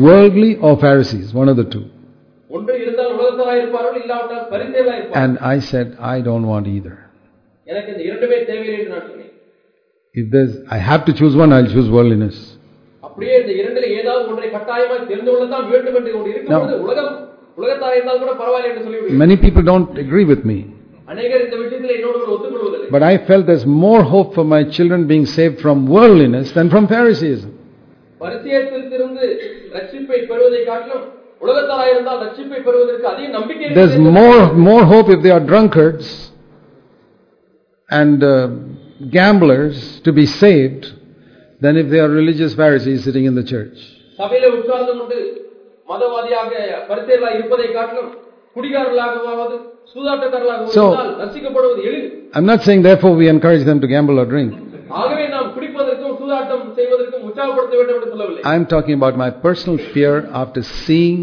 Worldly or Pharisees, one of the two. ஒன்று இருந்தால் உலகத்தாராக இருப்பார்கள் இல்லாவிட்டால் பரிசெயர்களாக இருப்பார்கள் And I said, I don't want either. எனக்கு இந்த இரண்டுமே தேவையில்லை என்று நான் சொன்னேன் If there's, I have to choose one, I'll choose worldliness. அப்படியே இந்த இரண்டில் ஏதாவது ஒன்றை கட்டாயமாய் தெரிந்து கொள்ளத்தான் வேண்டும் என்று ஒன்று இருக்கும்போது உலகம் உலகத்தாராக இருந்தால் கூட பரவாயில்லை என்று சொல்லிவிடுவேன் Many people don't agree with me. அநேகர் இந்த விஷயத்தில் என்னோடு கூட ஒத்துக்கொள்வதில்லை But I felt there's more hope for my children being saved from worldliness than from Phariseeism. பரிசேயத்திலிருந்து ரட்சிப்பை பெறுவதை காட்டிலும் உலகத்தாராக இருந்தால் ரட்சிப்பை பெறுவதற்கு அதிக நம்பிக்கை There's இருக்கிறது. more, more hope if they are drunkards and uh, gamblers to be saved than if they are religious Pharisees sitting in the church. சபையில உட்கார்ந்து கொண்டு மதவாதியாக பரிசேயர்களாக இருப்பதை காட்டிலும் குடிகாரர்களாகவாவது சூதாட்டக்காரர்களாக So- இருந்தால் ரசிக்கப்படுவது எளிது I'm not saying therefore we encourage them to gamble or drink. ஆகவே நாம் குடிப்பதற்கும் சூதாட்டம் செய்வதற்கும் உற்சாகப்படுத்த வேண்டும் என்று சொல்லவில்லை I'm talking about my personal fear after seeing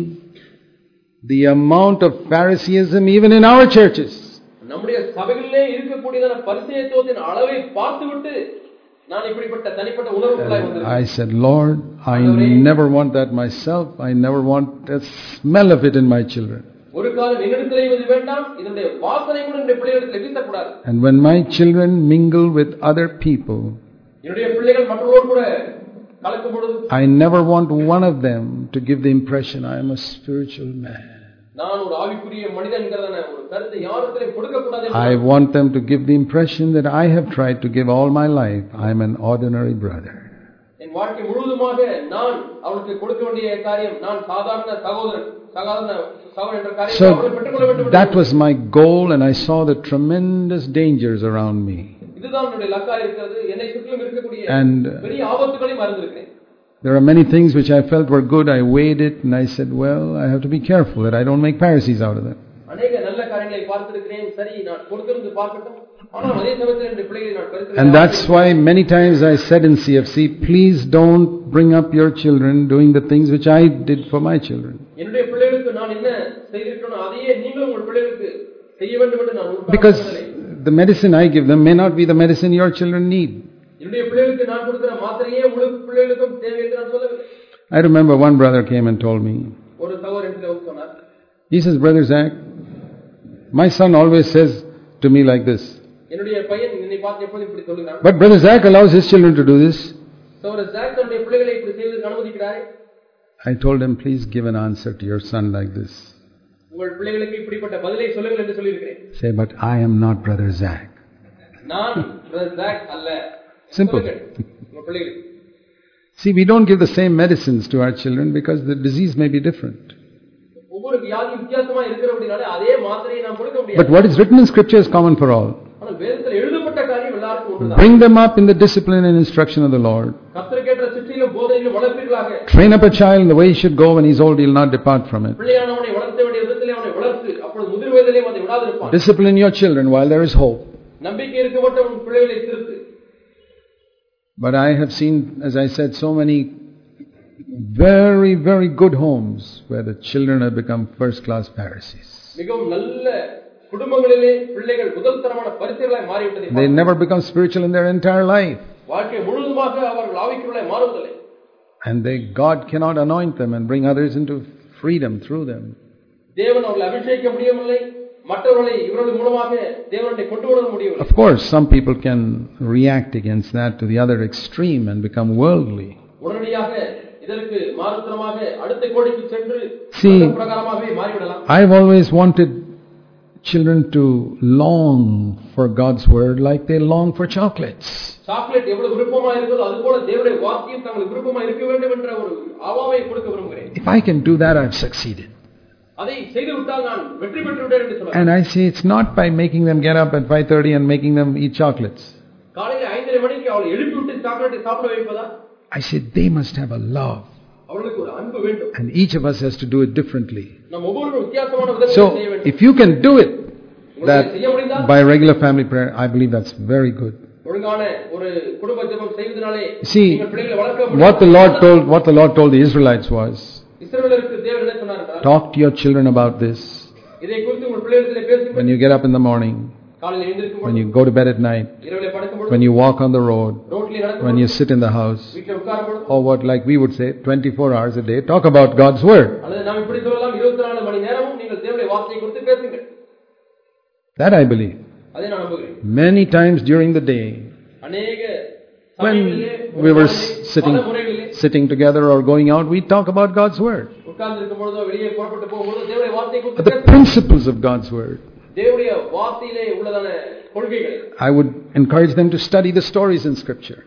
the amount of Phariseeism even in our churches. நம்முடைய சபைகளிலே இருக்கக்கூடியதான பரிசேயத்துவத்தின் அளவை பார்த்துவிட்டு நான் இப்படிப்பட்ட தனிப்பட்ட உணர்வுகளாய் வந்திருக்கிறேன் I said, Lord, I never want that myself. I never want the smell of it in my children. ஒரு காலம் என்னிடத்திலே இது வேண்டாம் இதனுடைய வாசனை கூட என்னுடைய பிள்ளைகளிடத்தில் வீசக்கூடாது And when my children mingle with other people, என்னுடைய பிள்ளைகள் மற்றவர்களோடு கூட கலக்கும் பொழுது I never want one of them to give the impression I am a spiritual man. நான் ஒரு ஆவிக்குரிய மனிதன் என்கிறதான ஒரு கருத்தை யாரிடத்திலும் கொடுக்கக்கூடாது என்று I want them to give the impression that I have tried to give all my life. I am an ordinary brother. என் வாழ்க்கை முழுவதுமாக நான் அவளுக்கு கொடுக்க வேண்டிய காரியம் நான் சாதாரண சகோதரன் So that was my goal and I saw the tremendous dangers around me. And uh, there are many things which I felt were good, I weighed it and I said, well, I have to be careful that I don't make Pharisees out of them. And that's why many times I said in CFC, please don't bring up your children doing the things which I did for my children. என்னுடைய பிள்ளைகளுக்கு நான் என்ன அதையே நீங்களும் உங்கள் பிள்ளைகளுக்கு செய்ய வேண்டும் என்று நான் the medicine i give them may not be the medicine your children need. என்னுடைய பிள்ளைகளுக்கு நான் கொடுக்கிற மாத்திரையே உங்கள் பிள்ளைகளுக்கும் தேவை என்று நான் சொல்லவில்லை. I remember one brother came and told me, he says, Brother Zac, my son always says to me like this. But Brother Zac allows his children to do this. I told him, please give an answer to your son like this. Say, but I am not Brother Zac. Simple. See, we don't give the same medicines to our children because the disease may be different. But what is written in scripture is common for all. Bring them up in the discipline and instruction of the Lord. கத்தருக்கேற்ற சிற்றிலும் போதையிலும் வளர்ப்பீர்களாக Train up a child in the way he should go when he's old, he'll not depart from it. பிள்ளையானவனை வளர்த்த வேண்டிய விதத்திலே அவனை வளர்த்து அப்பொழுது முதிர் வயதிலே அதை விடாதிருப்பான் Discipline your children while there is hope. நம்பிக்கை இருக்க மட்டும் உன் பிள்ளைகளை திருத்து But I have seen, as I said, so many very, very good homes where the children have become first class Pharisees. மிகவும் நல்ல குடும்பங்களிலே பிள்ளைகள் முதல் தரமான பரிசுகளாய் மாறிவிட்டதை They பார்க்கிறோம். never become spiritual in their entire life. வாழ்க்கை முழுவதுமாக அவர்கள் ஆவிக்குள்ளாய் மாறுவதில்லை And they, God cannot anoint them and bring others into freedom through them. தேவன் அவர்களை அபிஷேகிக்க முடியவில்லை மற்றவர்களை இவர்கள் மூலமாக தேவனுடைய கொண்டு வர முடியவில்லை Of course, some people can react against that to the other extreme and become worldly. உடனடியாக இதற்கு மாறுத்தனமாக அடுத்த கோடிக்கு சென்று See- அதன் பிரகாரமாகவே மாறிவிடலாம் I've always wanted children to long for God's word like they long for chocolates. Chocolate எவ்வளவு விருப்பமா இருக்கிறதோ அது போல தேவனுடைய வாக்கியம் தங்களுக்கு விருப்பமா இருக்க வேண்டும் என்ற ஒரு அவாவை கொடுக்க விரும்புகிறேன் If I can do that, I've succeeded. அதை செய்து விட்டால் நான் வெற்றி பெற்று விட்டேன் என்று சொல்ல And I say it's not by making them get up at 5:30 and making them eat chocolates. காலையில ஐந்தரை மணிக்கு அவளை எழுப்பி விட்டு சாக்லேட்டை சாப்பிட வைப்பதா I say they must have a love and each of us has to do it differently. So, if you can do it that by regular family prayer, I believe that's very good. See, what the Lord told, what the Lord told the Israelites was, talk to your children about this. When you get up in the morning, when you go to bed at night, when you walk on the road, when you sit in the house, or what like we would say, 24 hours a day, talk about God's Word. That I believe. Many times during the day, when we were sitting, sitting together or going out, we talk about God's Word. But the principles of God's Word. I would encourage them to study the stories in Scripture.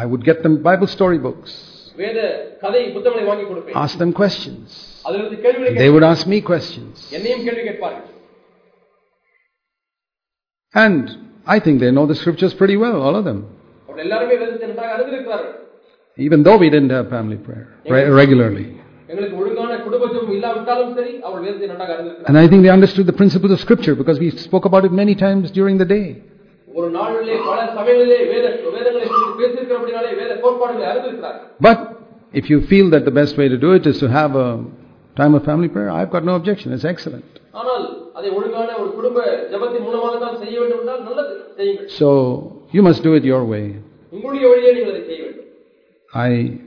I would get them Bible storybooks. Ask them questions. They would ask me questions. And I think they know the Scriptures pretty well, all of them. Even though we didn't have family prayer regularly. And I think they understood the principles of Scripture because we spoke about it many times during the day. But if you feel that the best way to do it is to have a time of family prayer, I've got no objection. It's excellent. So you must do it your way. I,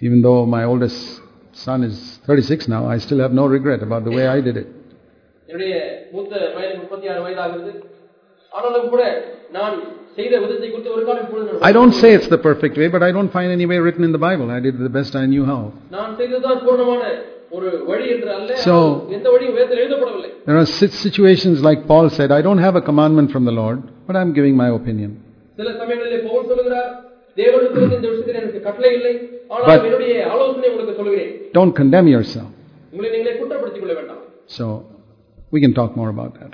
even though my oldest son is 36 now, I still have no regret about the way I did it. என்னுடைய மூத்த வயது முப்பத்தி ஆறு வயதாகிறது ஆனாலும் கூட நான் செய்த விதத்தை குறித்து ஒரு காலம் இப்பொழுது நான் I don't say it's the perfect way, but I don't find any way written in the Bible. I did the best I knew how. நான் செய்ததுதான் பூர்ணமான ஒரு வழி என்று அல்ல So- ஆனால் எந்த வழியும் வேதத்தில் எழுதப்படவில்லை There are sit- situations like Paul said, I don't have a commandment from the Lord, but I'm giving my opinion. சில சமயங்களிலே பவுல் சொல்லுகிறார் தேவனுக்கு இந்த விஷயத்தில் எனக்கு கட்டளை இல்லை ஆனால் But don't condemn yourself. So we can talk more about that.